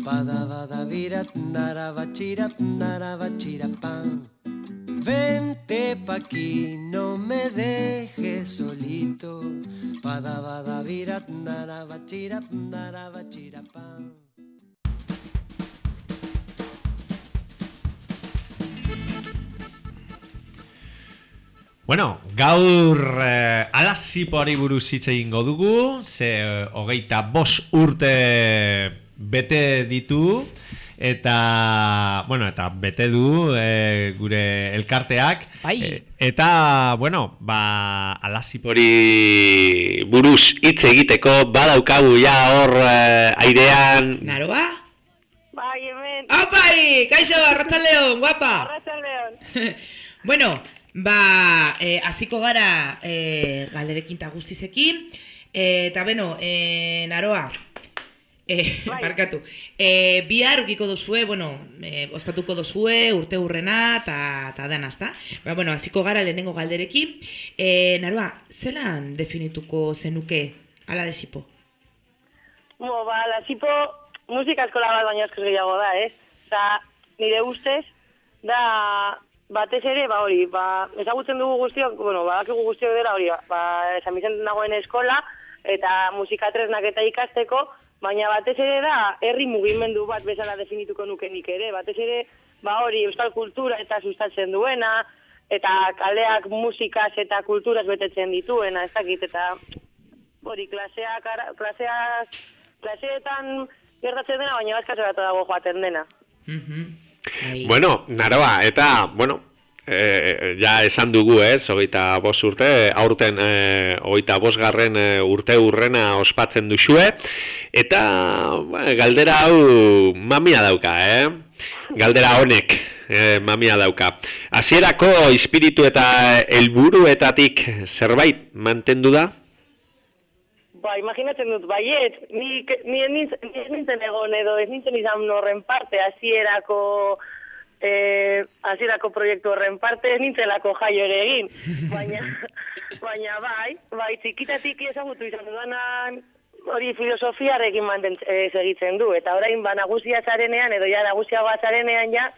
Speaker 14: Pada bada virat narabachira narabachira pan. Vente pa' aquí, no me dejes solito.
Speaker 6: Bueno, gaur eh, alazipoari buruz hitz egingo dugu, ze eh, hogeita bos urte bete ditu, eta, bueno, eta bete du eh, gure elkarteak.
Speaker 4: Bai.
Speaker 6: eta, bueno, ba, alazipori buruz hitz egiteko, badaukagu ja hor eh, airean...
Speaker 4: Naroa?
Speaker 15: Bai, hemen.
Speaker 4: Aupai, kaixo, arratzaldeon, guapa.
Speaker 15: Arratzaldeon. [laughs]
Speaker 4: bueno, ba, eh, hasiko gara eh, galderekin eta guztizekin. Eh, eta beno, eh, naroa, eh, [laughs] barkatu. Eh, bihar ukiko duzue, bueno, eh, ospatuko duzue, urte hurrena eta eta dana, ezta? Ba, bueno, hasiko gara lehenengo galderekin. Eh, naroa, zelan definituko zenuke ala desipo?
Speaker 15: Bo, ba, lasipo musika eskola bat baina askoz gehiago da, ez? Osa, nire ustez, da batez ere, ba hori, ba, ezagutzen dugu guztiok, bueno, badakigu guztiok dela hori, ba, San Vicente nagoen eskola, eta musika tresnak eta ikasteko, baina batez ere da, herri mugimendu bat bezala definituko nuke nik ere, batez ere, ba hori, euskal kultura eta sustatzen duena, eta kaleak musikaz eta kulturaz betetzen dituena, ez dakit, eta hori, klaseak, klaseaz, klaseetan gertatzen dena, baina bazkatze bat dago joaten dena.
Speaker 6: Bueno, naroa, eta, bueno, eh, ja esan dugu ez, hogeita bos urte, aurten eh, hogeita bosgarren urte urrena ospatzen duzue, eta bueno, galdera hau mamia dauka, eh? Galdera honek eh, mamia dauka. Hasierako espiritu eta helburuetatik zerbait mantendu da?
Speaker 15: Ba, imaginatzen dut, baiet, ni, ni, ni ez nintzen egon edo, ez nintzen izan horren parte, hasierako eh, hasierako proiektu horren parte, ez nintzelako jaio ere egin. Baina, [laughs] baina bai, bai, txikitatik ezagutu izan dudanan hori filosofiarekin manten eh, segitzen du. Eta orain, ba, nagusia zarenean, edo ja nagusiagoa zarenean ja,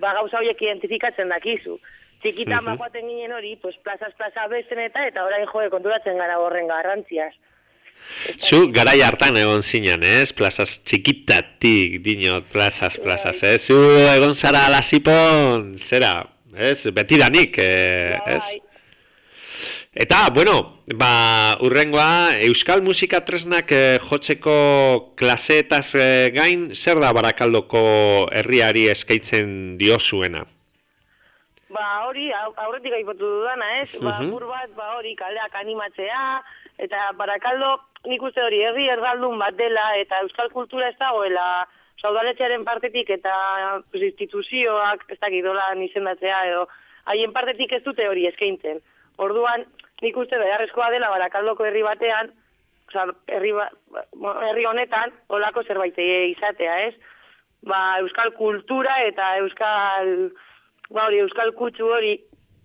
Speaker 15: ba, gauza horiek identifikatzen dakizu. Txikitan
Speaker 6: Mhm.
Speaker 15: uh ginen hori, pues, plazas plaza besten eta, eta orain joe konturatzen gara horren garrantziaz.
Speaker 6: Zu garai hartan egon zinen, ez? Plazas txikitatik, dinot, plazas, plazas, ez? Zu egon zara alasipon, zera, ez? Betidanik, eh, ez? Eta, bueno, ba, urrengoa, Euskal Musika Tresnak eh, jotzeko klaseetaz eh, gain, zer da barakaldoko herriari eskaintzen diozuena?
Speaker 15: Ba, hori, au- aurretik aipatu dudana, ez? Ba,
Speaker 6: Mhm.
Speaker 15: apur bat, ba, hori, kaleak animatzea, eta barakaldo, nik uste hori, herri erdaldun bat dela, eta euskal kultura ez dagoela, saudaletxearen partetik eta pues, instituzioak, ez dakit dolan izendatzea, edo, haien partetik ez dute hori eskaintzen. Orduan, nik uste beharrezkoa dela barakaldoko herri batean, oza, herri, ba, ba- herri honetan, olako zerbait izatea, ez? Ba, euskal kultura eta euskal, ba hori, euskal kutsu hori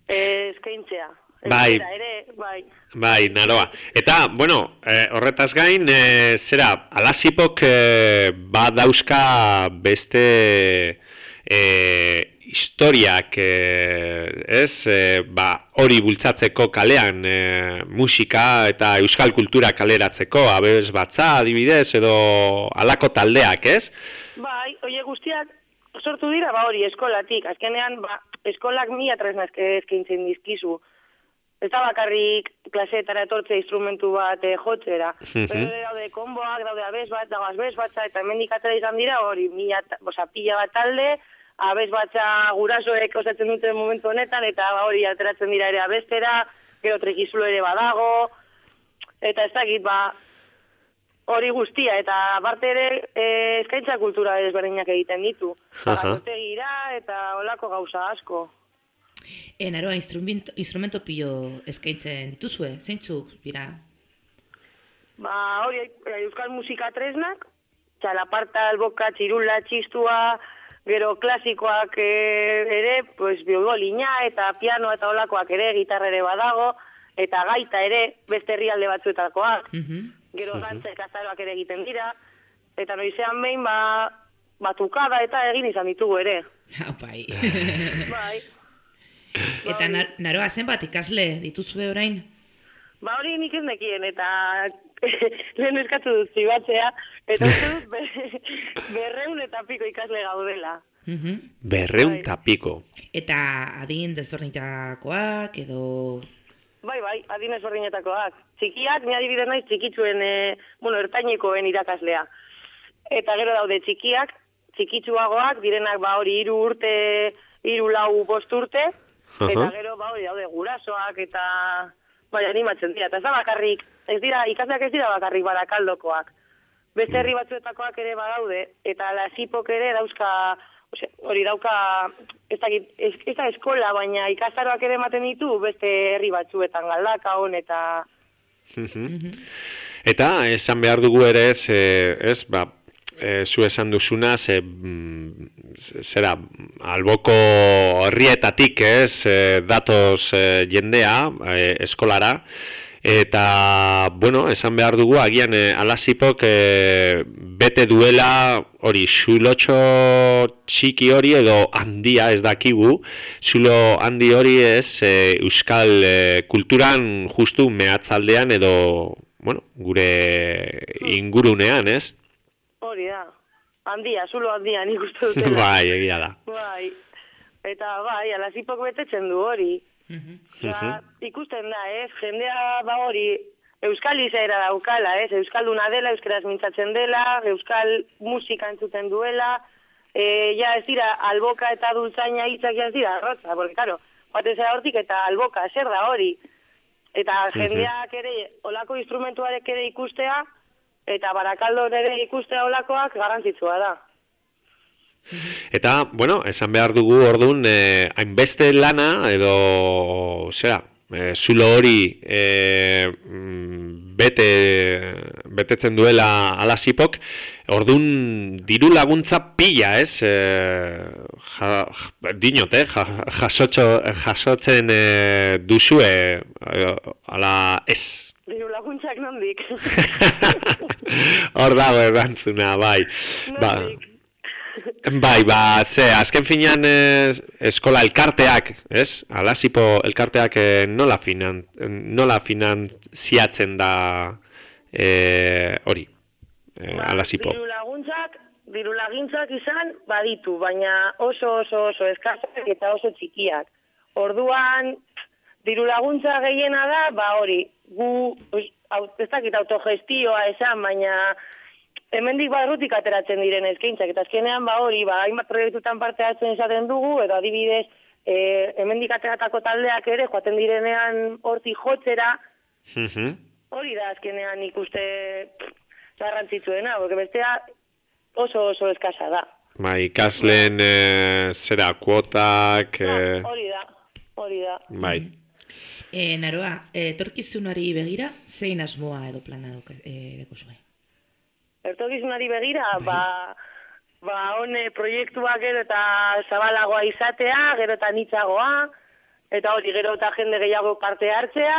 Speaker 15: eh, eskaintzea.
Speaker 6: Bai.
Speaker 15: Ere, bai.
Speaker 6: Bai, naroa. Eta, bueno, eh, horretaz gain, eh, zera, alasipok eh, badauzka beste eh, historiak, eh, ez, eh, ba, hori bultzatzeko kalean eh, musika eta euskal kultura kaleratzeko, abez batza, adibidez, edo alako taldeak, ez?
Speaker 15: Bai, oie guztiak sortu dira, ba hori, eskolatik. Azkenean, ba, eskolak mila tresna eske- eskaintzen dizkizu. Ez da bakarrik klaseetara etortze instrumentu bat eh, jotzera.
Speaker 16: Mhm.
Speaker 15: Pero daude konboak, daude abez bat, dago abez batza, eta hemendik atera izan dira hori, mila, oza, pila bat talde, abez batza gurasoek osatzen duten momentu honetan, eta ba, hori ateratzen dira ere abestera, gero trekizulo ere badago, eta ez dakit, ba, hori guztia, eta aparte ere eh, eskaintza kultura ezberdinak egiten ditu.
Speaker 4: Aha.
Speaker 15: Gazotegira eta olako gauza asko.
Speaker 4: E, naroa, instrumento, instrumento pilo eskaintzen dituzue, zeintzuk, bira?
Speaker 15: Ba, hori, eh, euskal musika tresnak, txalaparta, alboka, txirula, txistua, gero klasikoak eh, ere, pues, biolina eta piano eta olakoak ere, gitarra ere badago, eta gaita ere beste herrialde batzuetakoak,
Speaker 4: Mhm.
Speaker 15: gero dantza ikastaroak ere egiten dira, eta noizean behin ba, batukada eta egin izan ditugu ere. [laughs]
Speaker 4: Bai.
Speaker 15: bai.
Speaker 4: Eta nar- naroa zenbat ikasle dituzue orain?
Speaker 15: Ba hori nik ez nekien, eta [laughs] lehen eskatu dut zibatzea, eta uste dut be- [laughs] berreun eta piko ikasle gaudela.
Speaker 4: Mhm.
Speaker 6: Berreun eta piko.
Speaker 4: Eta adin desberdinetakoak edo...
Speaker 15: Bai, bai, adinez berdinetakoak. Txikiak, ni adibidez naiz txikitzuen, e, bueno, ertainekoen irakaslea. Eta gero daude txikiak, txikitsuagoak, direnak ba hori hiru urte, hiru lau bost urte, eta
Speaker 6: Aha.
Speaker 15: gero ba hori daude gurasoak eta bai, animatzen dira. Eta ez da bakarrik, ez dira, ikasleak ez dira bakarrik barakaldokoak. Beste herri batzuetakoak ere badaude, eta lasipok ere dauzka, ose, hori dauka, ez, dakit, ez, ez da eskola, baina ikastaroak ere ematen ditu beste herri batzuetan, galdaka hon eta...
Speaker 6: Eta esan behar dugu ere ez, ez ba, eh, zu esan duzuna, ze, mm, zera, alboko herrietatik ez, eh, datoz eh, jendea eh, eskolara, eta, bueno, esan behar dugu, agian eh, alasipok eh, bete duela hori, zulotxo txiki hori edo handia ez dakigu, zulo handi hori ez eh, euskal eh, kulturan justu mehatzaldean edo, bueno, gure ingurunean, ez?
Speaker 15: Hori da. Handia, zulo handia nik uste dutela. [laughs]
Speaker 6: bai, egia da.
Speaker 15: Bai. Eta bai, alazipok betetzen du hori.
Speaker 6: Mhm.
Speaker 15: Osea, ikusten da, ez? Jendea ba hori euskal izaera daukala, ez? Euskalduna dela, euskaraz mintzatzen dela, euskal musika entzuten duela, e, ja ez dira alboka eta dultzaina hitzak ja ez dira arrotza, porque claro, joaten zera hortik eta alboka, zer da hori? Eta
Speaker 6: Mhm.
Speaker 15: jendeak ere, olako instrumentuarek ere ikustea, eta barakaldo ere ikustea olakoak garrantzitsua da.
Speaker 6: Eta, bueno, esan behar dugu orduan, eh, hainbeste lana, edo, zera, eh, zulo hori eh, mm, bete, betetzen duela alasipok, orduan diru laguntza pila, ez? Eh, ja, dinot, eh? Ja, jasotxo, jasotzen eh, duzue, eh, ala ez.
Speaker 15: Diru laguntzak nondik. [laughs]
Speaker 6: Hor dago erantzuna, bai. Ba, bai, ba, ze, azken finean eh, eskola elkarteak, ez? Alasipo elkarteak eh, nola, finan, nola finanziatzen da eh, hori, eh, alasipo.
Speaker 15: Diru laguntzak, diru laguntzak izan baditu, baina oso oso oso eskasak eta oso txikiak. Orduan, diru laguntza gehiena da, ba hori, gu, pues, au- ez dakit autogestioa esan, baina hemendik barrutik ateratzen diren eskaintzak, eta azkenean ba hori, ba, hainbat proiektutan parte hartzen izaten dugu, edo adibidez, e, hemendik ateratako taldeak ere, joaten direnean horti jotzera,
Speaker 6: Mhm.
Speaker 15: hori da azkenean ikuste garrantzitsuena, porque bestea oso oso eskasa da.
Speaker 6: Bai, ikasleen eh, zera kuotak, eh,
Speaker 15: Hori da, hori da.
Speaker 6: bai.
Speaker 4: E, naroa, e, etorkizunari begira, zein asmoa edo plana dauka- e, dekozue?
Speaker 15: Ertokizunari begira, ba, ba hone proiektuak gero eta zabalagoa izatea, gero eta nitzagoa, eta hori gero eta jende gehiago parte hartzea,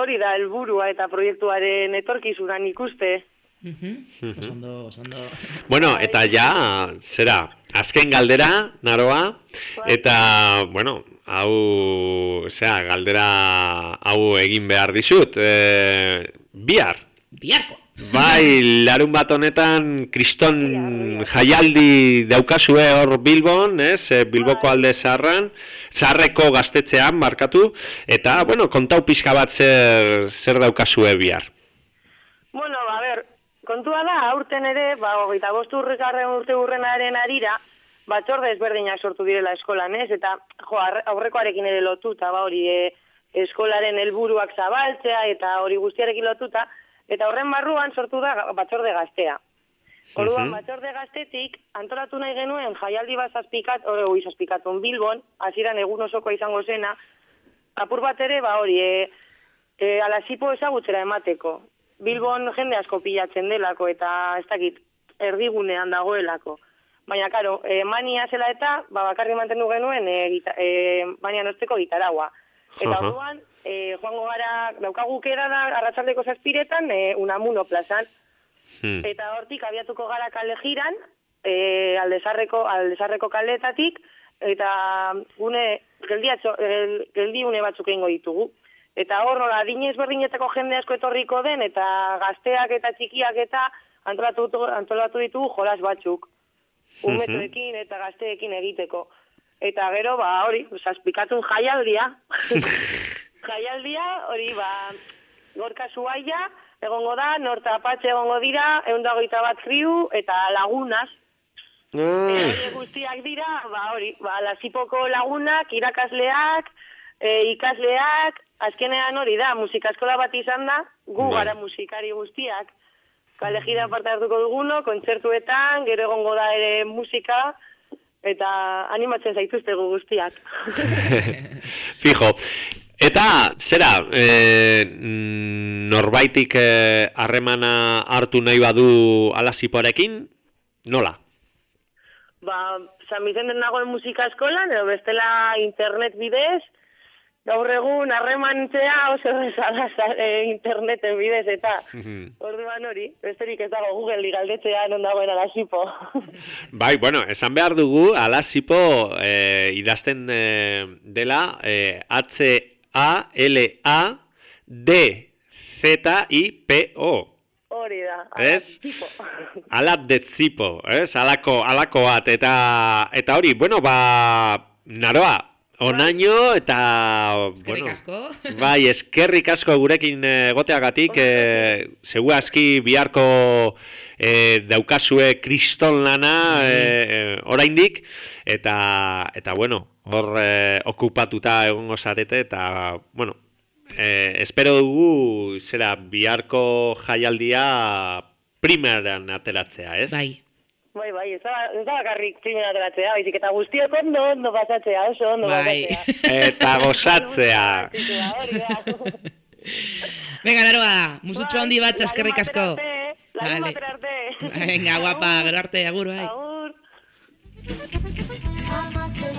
Speaker 15: hori da helburua eta proiektuaren etorkizunan ikuste.
Speaker 6: Mhm.
Speaker 4: Osondo, osondo.
Speaker 6: Bueno, eta ja, zera, azken galdera, naroa, eta, bueno, hau, zera, galdera hau egin behar dizut, e, bihar.
Speaker 4: Biharko. [laughs]
Speaker 6: Bai, larun bat honetan, kriston jaialdi daukazue hor Bilbon, ez, e, Bilboko alde zaharran, zaharreko gaztetzean markatu, eta, bueno, kontau pixka bat zer, zer daukazue bihar.
Speaker 15: Bueno, a ber, kontua da, aurten ere, ba, hogeita bost urrekarren urte urrenaren arira, batzorde ezberdinak sortu direla eskolan, ez? Eta, jo, aurrekoarekin ere lotuta, ba, hori, e, eskolaren helburuak zabaltzea, eta hori guztiarekin lotuta, eta horren barruan sortu da batzorde gaztea. Orduan,
Speaker 17: Mhm.
Speaker 15: batzorde gaztetik, antolatu nahi genuen jaialdi bat zazpikat, oi, zazpikatun Bilbon, hasieran egun osokoa izango zena, apur bat ere, ba hori, e, e, alasipo ezagutzera emateko. Bilbon jende asko pilatzen delako eta ez dakit erdigunean dagoelako. Baina, karo, e, mania zela eta, ba, bakarri mantendu genuen e, gita, e, mania nosteko gitaragua. Eta
Speaker 6: Aha.
Speaker 15: orduan, e, joango gara, daukagu kera da, arratsaldeko zazpiretan, e, unamuno plazan.
Speaker 6: Hmm.
Speaker 15: Eta hortik abiatuko gara kale jiran, e, aldezarreko, aldezarreko kaletatik, eta gune, geldiatxo, gel, geldiune batzuk egingo ditugu. Eta hor, nola, adinez berdinetako jende asko etorriko den, eta gazteak eta txikiak eta antolatu, antolatu ditugu jolas batzuk. Umetoekin eta gazteekin egiteko. Eta gero, ba, hori, zazpikatun jaialdia. [laughs] jaialdia, hori, ba, gorka zuaia, egongo da, norta apatxe egongo dira, eundagoita bat kriu, eta lagunas, Horiek guztiak dira, ba hori, ba lasipoko lagunak, irakasleak, e, ikasleak, azkenean hori da, musikaskola bat izan da, gu
Speaker 6: Bai.
Speaker 15: gara musikari guztiak. Kale gira parte hartuko duguno, kontzertuetan, gero egongo da ere musika, eta animatzen zaituztegu guztiak. [laughs]
Speaker 6: Fijo. Eta, zera, e, norbaitik eh, harremana hartu nahi badu alasiporekin, nola?
Speaker 15: ba, San Vicenten nagoen musika eskolan, edo bestela internet bidez, gaur egun harremantzea oso erreza da za- e, interneten bidez, eta orduan hori, besterik ez dago Google galdetzea non dagoen alasipo. [laughs]
Speaker 6: Bai, bueno, esan behar dugu, alasipo eh, idazten eh, dela eh, H-A-L-A-D-Z-I-P-O.
Speaker 15: hori da.
Speaker 6: Ez? Alat [laughs] de zipo, ez? Alako, alako bat, eta, eta hori, bueno, ba, naroa, onaino, eta, bueno,
Speaker 4: asko. [laughs]
Speaker 6: bai, eskerrik asko gurekin egoteagatik, eh, zeu aski biharko eh, daukazue kriston lana eh, eh, oraindik, eta, eta bueno, hor eh, okupatuta egongo zarete, eta, bueno, eh, espero dugu, zera, biharko jaialdia primeran ateratzea, ez?
Speaker 4: Bai.
Speaker 15: Bai, bai, ez da, ez da bakarrik primera ateratzea, baizik eta guztiok ondo, ondo pasatzea, oso ondo
Speaker 4: Bai.
Speaker 15: pasatzea.
Speaker 6: Eta gozatzea. [laughs]
Speaker 4: Venga, naroa, musutxo handi bat, eskerrik asko.
Speaker 15: Larun
Speaker 4: Vale.
Speaker 15: batera arte.
Speaker 4: Venga, guapa, gero arte, agur, bai.
Speaker 7: Hamasei,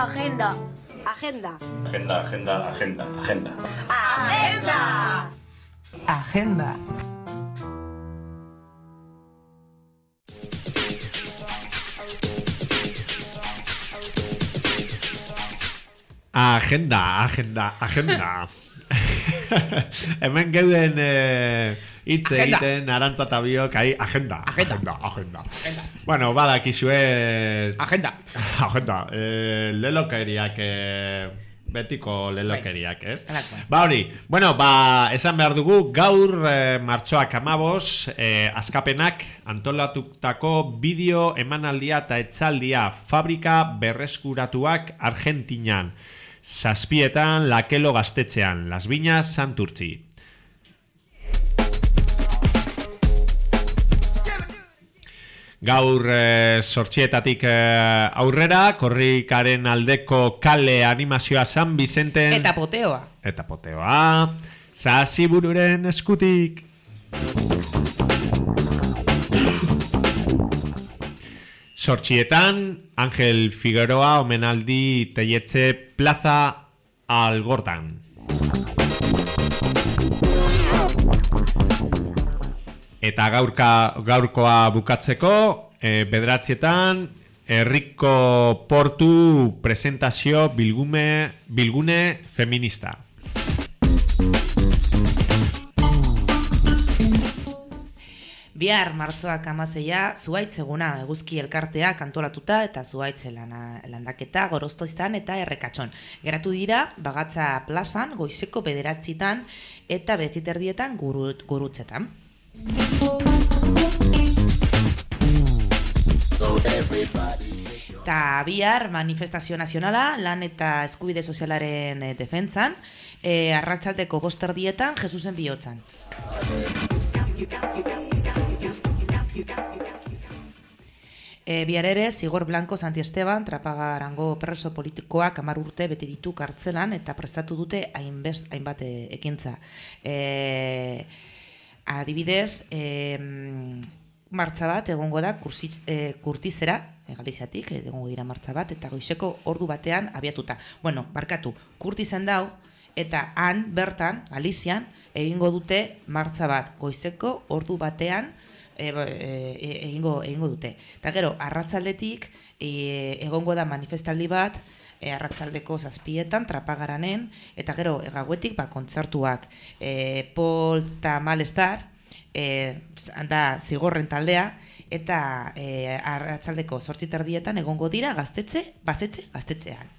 Speaker 1: Agenda. Agenda.
Speaker 18: Agenda, agenda, agenda, agenda.
Speaker 1: Agenda.
Speaker 19: Agenda.
Speaker 20: Agenda, agenda, agenda. [laughs] Hemen geuden eh, hitz
Speaker 4: Agenda.
Speaker 20: egiten arantza eta biok, ahi, agenda, agenda, agenda. Bueno, badakizue...
Speaker 4: Agenda. [laughs]
Speaker 20: Agenda. Eh, lelokeriak... Eh,
Speaker 6: Betiko lelokeriak, ez?
Speaker 4: Halakoa.
Speaker 6: Ba hori, bueno, ba, esan behar dugu, gaur eh, martxoak amabos, eh, askapenak antolatutako bideo emanaldia eta etxaldia fabrika berreskuratuak Argentinan. Zazpietan lakelo gaztetxean, Las Viñas Santurtzi. Gaur e, sortxietatik eh, aurrera, korrikaren aldeko kale animazioa San Vicenten...
Speaker 4: Eta poteoa.
Speaker 6: Eta poteoa. Zazzibururen eskutik. Sortxietan, Angel Figueroa omenaldi teietze plaza algortan. Eta gaurka, gaurkoa bukatzeko, e, bederatzietan, herriko portu presentazio bilgume, bilgune feminista.
Speaker 4: Bihar martzoak amazeia, zuaitz eguna eguzki elkartea kantolatuta eta zuaitz lana, landaketa gorozto izan eta errekatxon. Geratu dira, bagatza plazan, goizeko bederatzitan eta betziterdietan gurut, gurutzetan. Eta bihar manifestazio nazionala, lan eta eskubide sozialaren eh, defentzan, eh, arratsaldeko bosterdietan, Jesusen bihotzan. E, bihar ere, Zigor Blanco Santi Esteban, trapagarango preso politikoak amar urte bete ditu kartzelan eta prestatu dute hainbest, hainbat ekintza. E, adibidez, e, martza bat egongo da kursitz, e, kurtizera, e, Galiziatik, e, egongo dira martza bat, eta goizeko ordu batean abiatuta. Bueno, barkatu, kurtizen dau, eta han, bertan, Galizian, egingo dute martza bat, goizeko ordu batean, e, e, egingo, egingo dute. Eta gero, arratzaldetik, egongo da manifestaldi bat, e, arratzaldeko zazpietan, trapagaranen, eta gero, e, gauetik, ba, kontzertuak, e, Pol eta Malestar, e, da zigorren taldea, eta e, arratzaldeko sortziterdietan egongo dira gaztetxe, bazetxe, gaztetxean.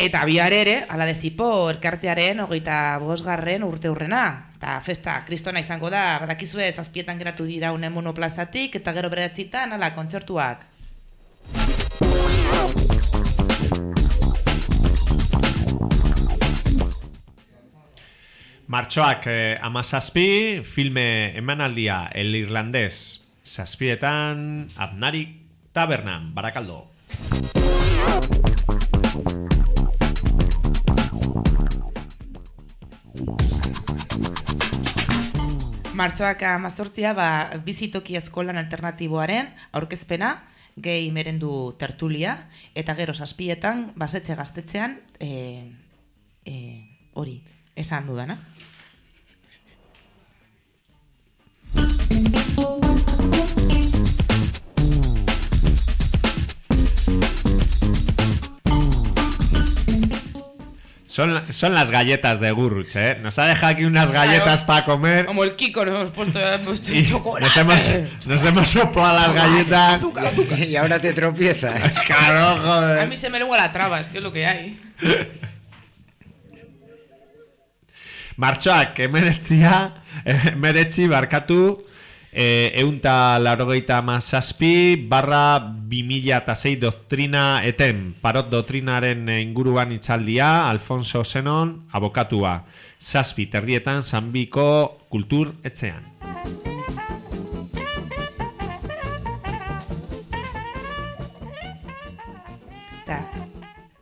Speaker 4: Eta bihar ere, ala dezipo, elkartearen hogeita bosgarren urte hurrena. Eta festa, kristona izango da, badakizue zazpietan geratu dira une monoplazatik, eta gero beratzitan, ala, kontzertuak.
Speaker 6: Martxoak eh, amazazpi, filme emanaldia El Irlandés, zazpietan, Abnarik Tabernan, Barakaldo.
Speaker 4: Martxoak amazortzia, ba, bizitoki eskolan alternatiboaren aurkezpena, gehi merendu tertulia, eta gero saspietan, basetxe gaztetzean, e, e, hori, esan dudana.
Speaker 6: Son, son las galletas de Gurruch, ¿eh? Nos ha dejado aquí unas galletas para comer.
Speaker 4: Como el Kiko, nos hemos puesto, hemos puesto
Speaker 6: y
Speaker 4: chocolate.
Speaker 6: nos hemos, nos hemos soplado las galletas.
Speaker 4: Azúcar, azúcar.
Speaker 5: Y ahora te tropiezas. [laughs]
Speaker 6: Joder.
Speaker 4: A mí se me lengua la traba, es que es lo que hay.
Speaker 6: Martxoak emeretzia, emeretzi barkatu, e, eunta laurogeita mazazpi, barra 2006 doktrina eten, parot doktrinaren inguruan itzaldia, Alfonso Zenon, abokatua, zazpi terdietan, zanbiko kultur etzean.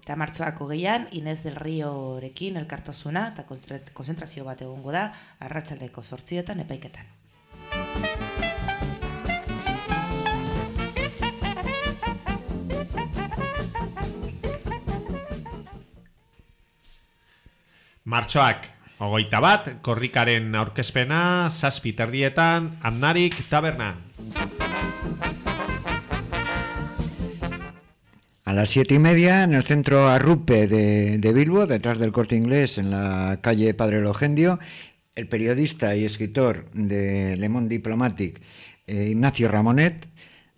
Speaker 4: Eta martxoako gehian, Inez del Riorekin elkartasuna eta konzentrazio bat egongo da arratsaldeko sortzietan epaiketan.
Speaker 6: Martxoak ogoita bat, korrikaren aurkezpena, zazpi terdietan, amnarik tabernan.
Speaker 5: A las siete y media, en el centro Arrupe de, de Bilbo, detrás del corte inglés, en la calle Padre Logendio, el periodista y escritor de Le Monde Diplomatique, eh, Ignacio Ramonet,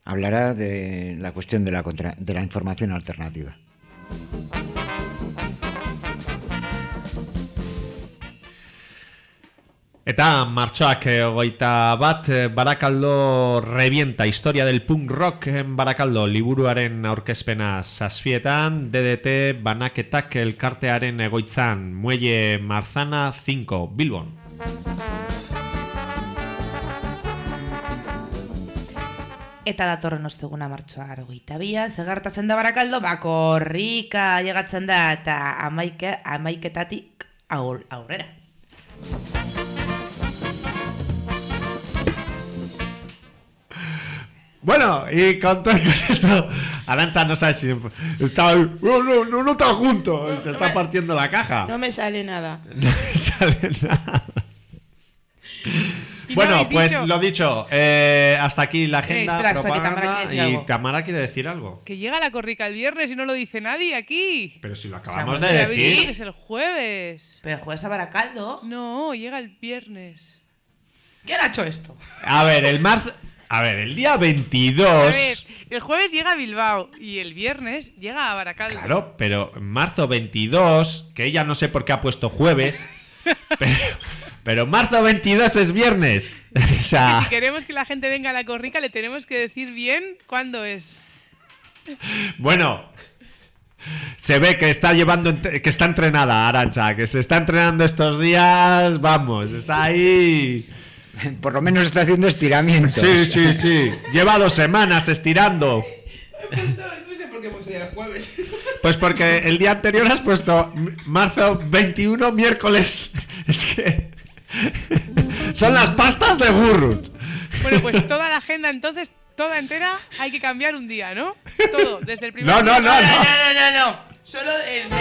Speaker 5: hablará de la cuestión de la, contra- de la información alternativa.
Speaker 6: Eta martxoak eh, hogeita bat eh, Barakaldo revienta historia del punk rock en Barakaldo. Liburuaren aurkezpena zazpietan DDT banaketak elkartearen egoitzan. Muelle Marzana 5 Bilbon
Speaker 4: Eta datorren osteguna martxoa hogeita bia, zegartatzen da barakaldo, bakorrika llegatzen da, eta amaike, amaiketatik aur, aurrera.
Speaker 6: Bueno, y con todo esto Arancha no sabe si está, no, no, no, no está junto, se está partiendo la caja
Speaker 4: No me sale nada. [laughs]
Speaker 6: No me sale nada.
Speaker 9: No
Speaker 6: Bueno, pues
Speaker 9: dicho-
Speaker 6: lo dicho, eh, hasta aquí la agenda,
Speaker 9: espera,
Speaker 6: propaganda,
Speaker 9: quiere decir
Speaker 6: y
Speaker 9: algo.
Speaker 6: Tamara quiere decir algo.
Speaker 9: Que llega la corrica el viernes y no lo dice nadie aquí.
Speaker 6: Pero si lo
Speaker 9: O sea,
Speaker 6: acabamos de decir.
Speaker 9: que es el jueves.
Speaker 4: Pero el jueves a Baracaldo.
Speaker 9: No, llega el viernes.
Speaker 4: ¿Quién ha hecho esto?
Speaker 6: A ver, el marzo, a ver, el día 22,
Speaker 9: A ver, el jueves llega a Bilbao y el viernes llega a Baracaldo.
Speaker 6: claro, pero en marzo 22, que ella no sé por qué ha puesto jueves, [laughs] pero, pero marzo 22 es viernes. [laughs] O
Speaker 9: Que
Speaker 6: sea,
Speaker 9: si queremos que la gente venga a la corrica, le tenemos que decir bien cuándo es.
Speaker 6: Bueno, se ve que está llevando, que está entrenada Arancha, que se está entrenando estos días, vamos, está ahí.
Speaker 5: Por lo menos está haciendo estiramientos.
Speaker 6: Sí, sí, sí. Lleva dos semanas estirando. [laughs]
Speaker 4: No sé por qué puse el jueves. [laughs]
Speaker 6: Pues porque el día anterior has puesto marzo 21, miércoles. Es que. [laughs] Son las pastas de Gurrut.
Speaker 9: Bueno, pues toda la agenda entonces, toda entera, hay que cambiar un día, ¿no? Todo, desde el primer
Speaker 6: No, no,
Speaker 9: día.
Speaker 6: no, no.
Speaker 4: No, no, no, no. Solo el de.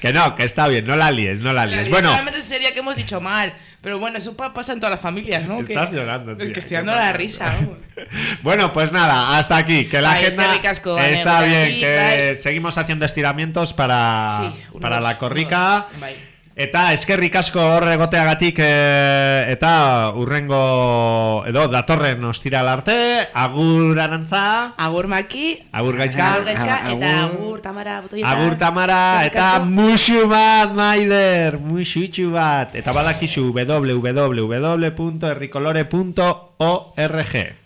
Speaker 6: Que no, que está bien, no la líes, no la líes. Bueno,
Speaker 4: Solamente sería que hemos dicho mal. Pero bueno, eso pa- pasa en todas las familias, ¿no?
Speaker 6: Estás
Speaker 4: Que-
Speaker 6: llorando,
Speaker 4: Es
Speaker 6: tía,
Speaker 4: que estoy
Speaker 6: ¿qué
Speaker 4: dando la risa, [laughs]
Speaker 6: bueno, pues nada, hasta aquí. Que la
Speaker 4: Bai,
Speaker 6: agenda
Speaker 4: asko,
Speaker 6: está bien, que seguimos haciendo estiramientos para,
Speaker 4: Sí, unos-
Speaker 6: para la corrica.
Speaker 4: unos, bai.
Speaker 6: Eta eskerrik asko hor egoteagatik eh, eta urrengo edo datorren ostiral arte agur arantza.
Speaker 4: Agur maki.
Speaker 6: Agur gaizka
Speaker 4: Agur gaizka. Eta agur tamara botoieta
Speaker 6: Agur tamara eta musu bat maider musutxu bat. Eta badakizu www.errikolore.org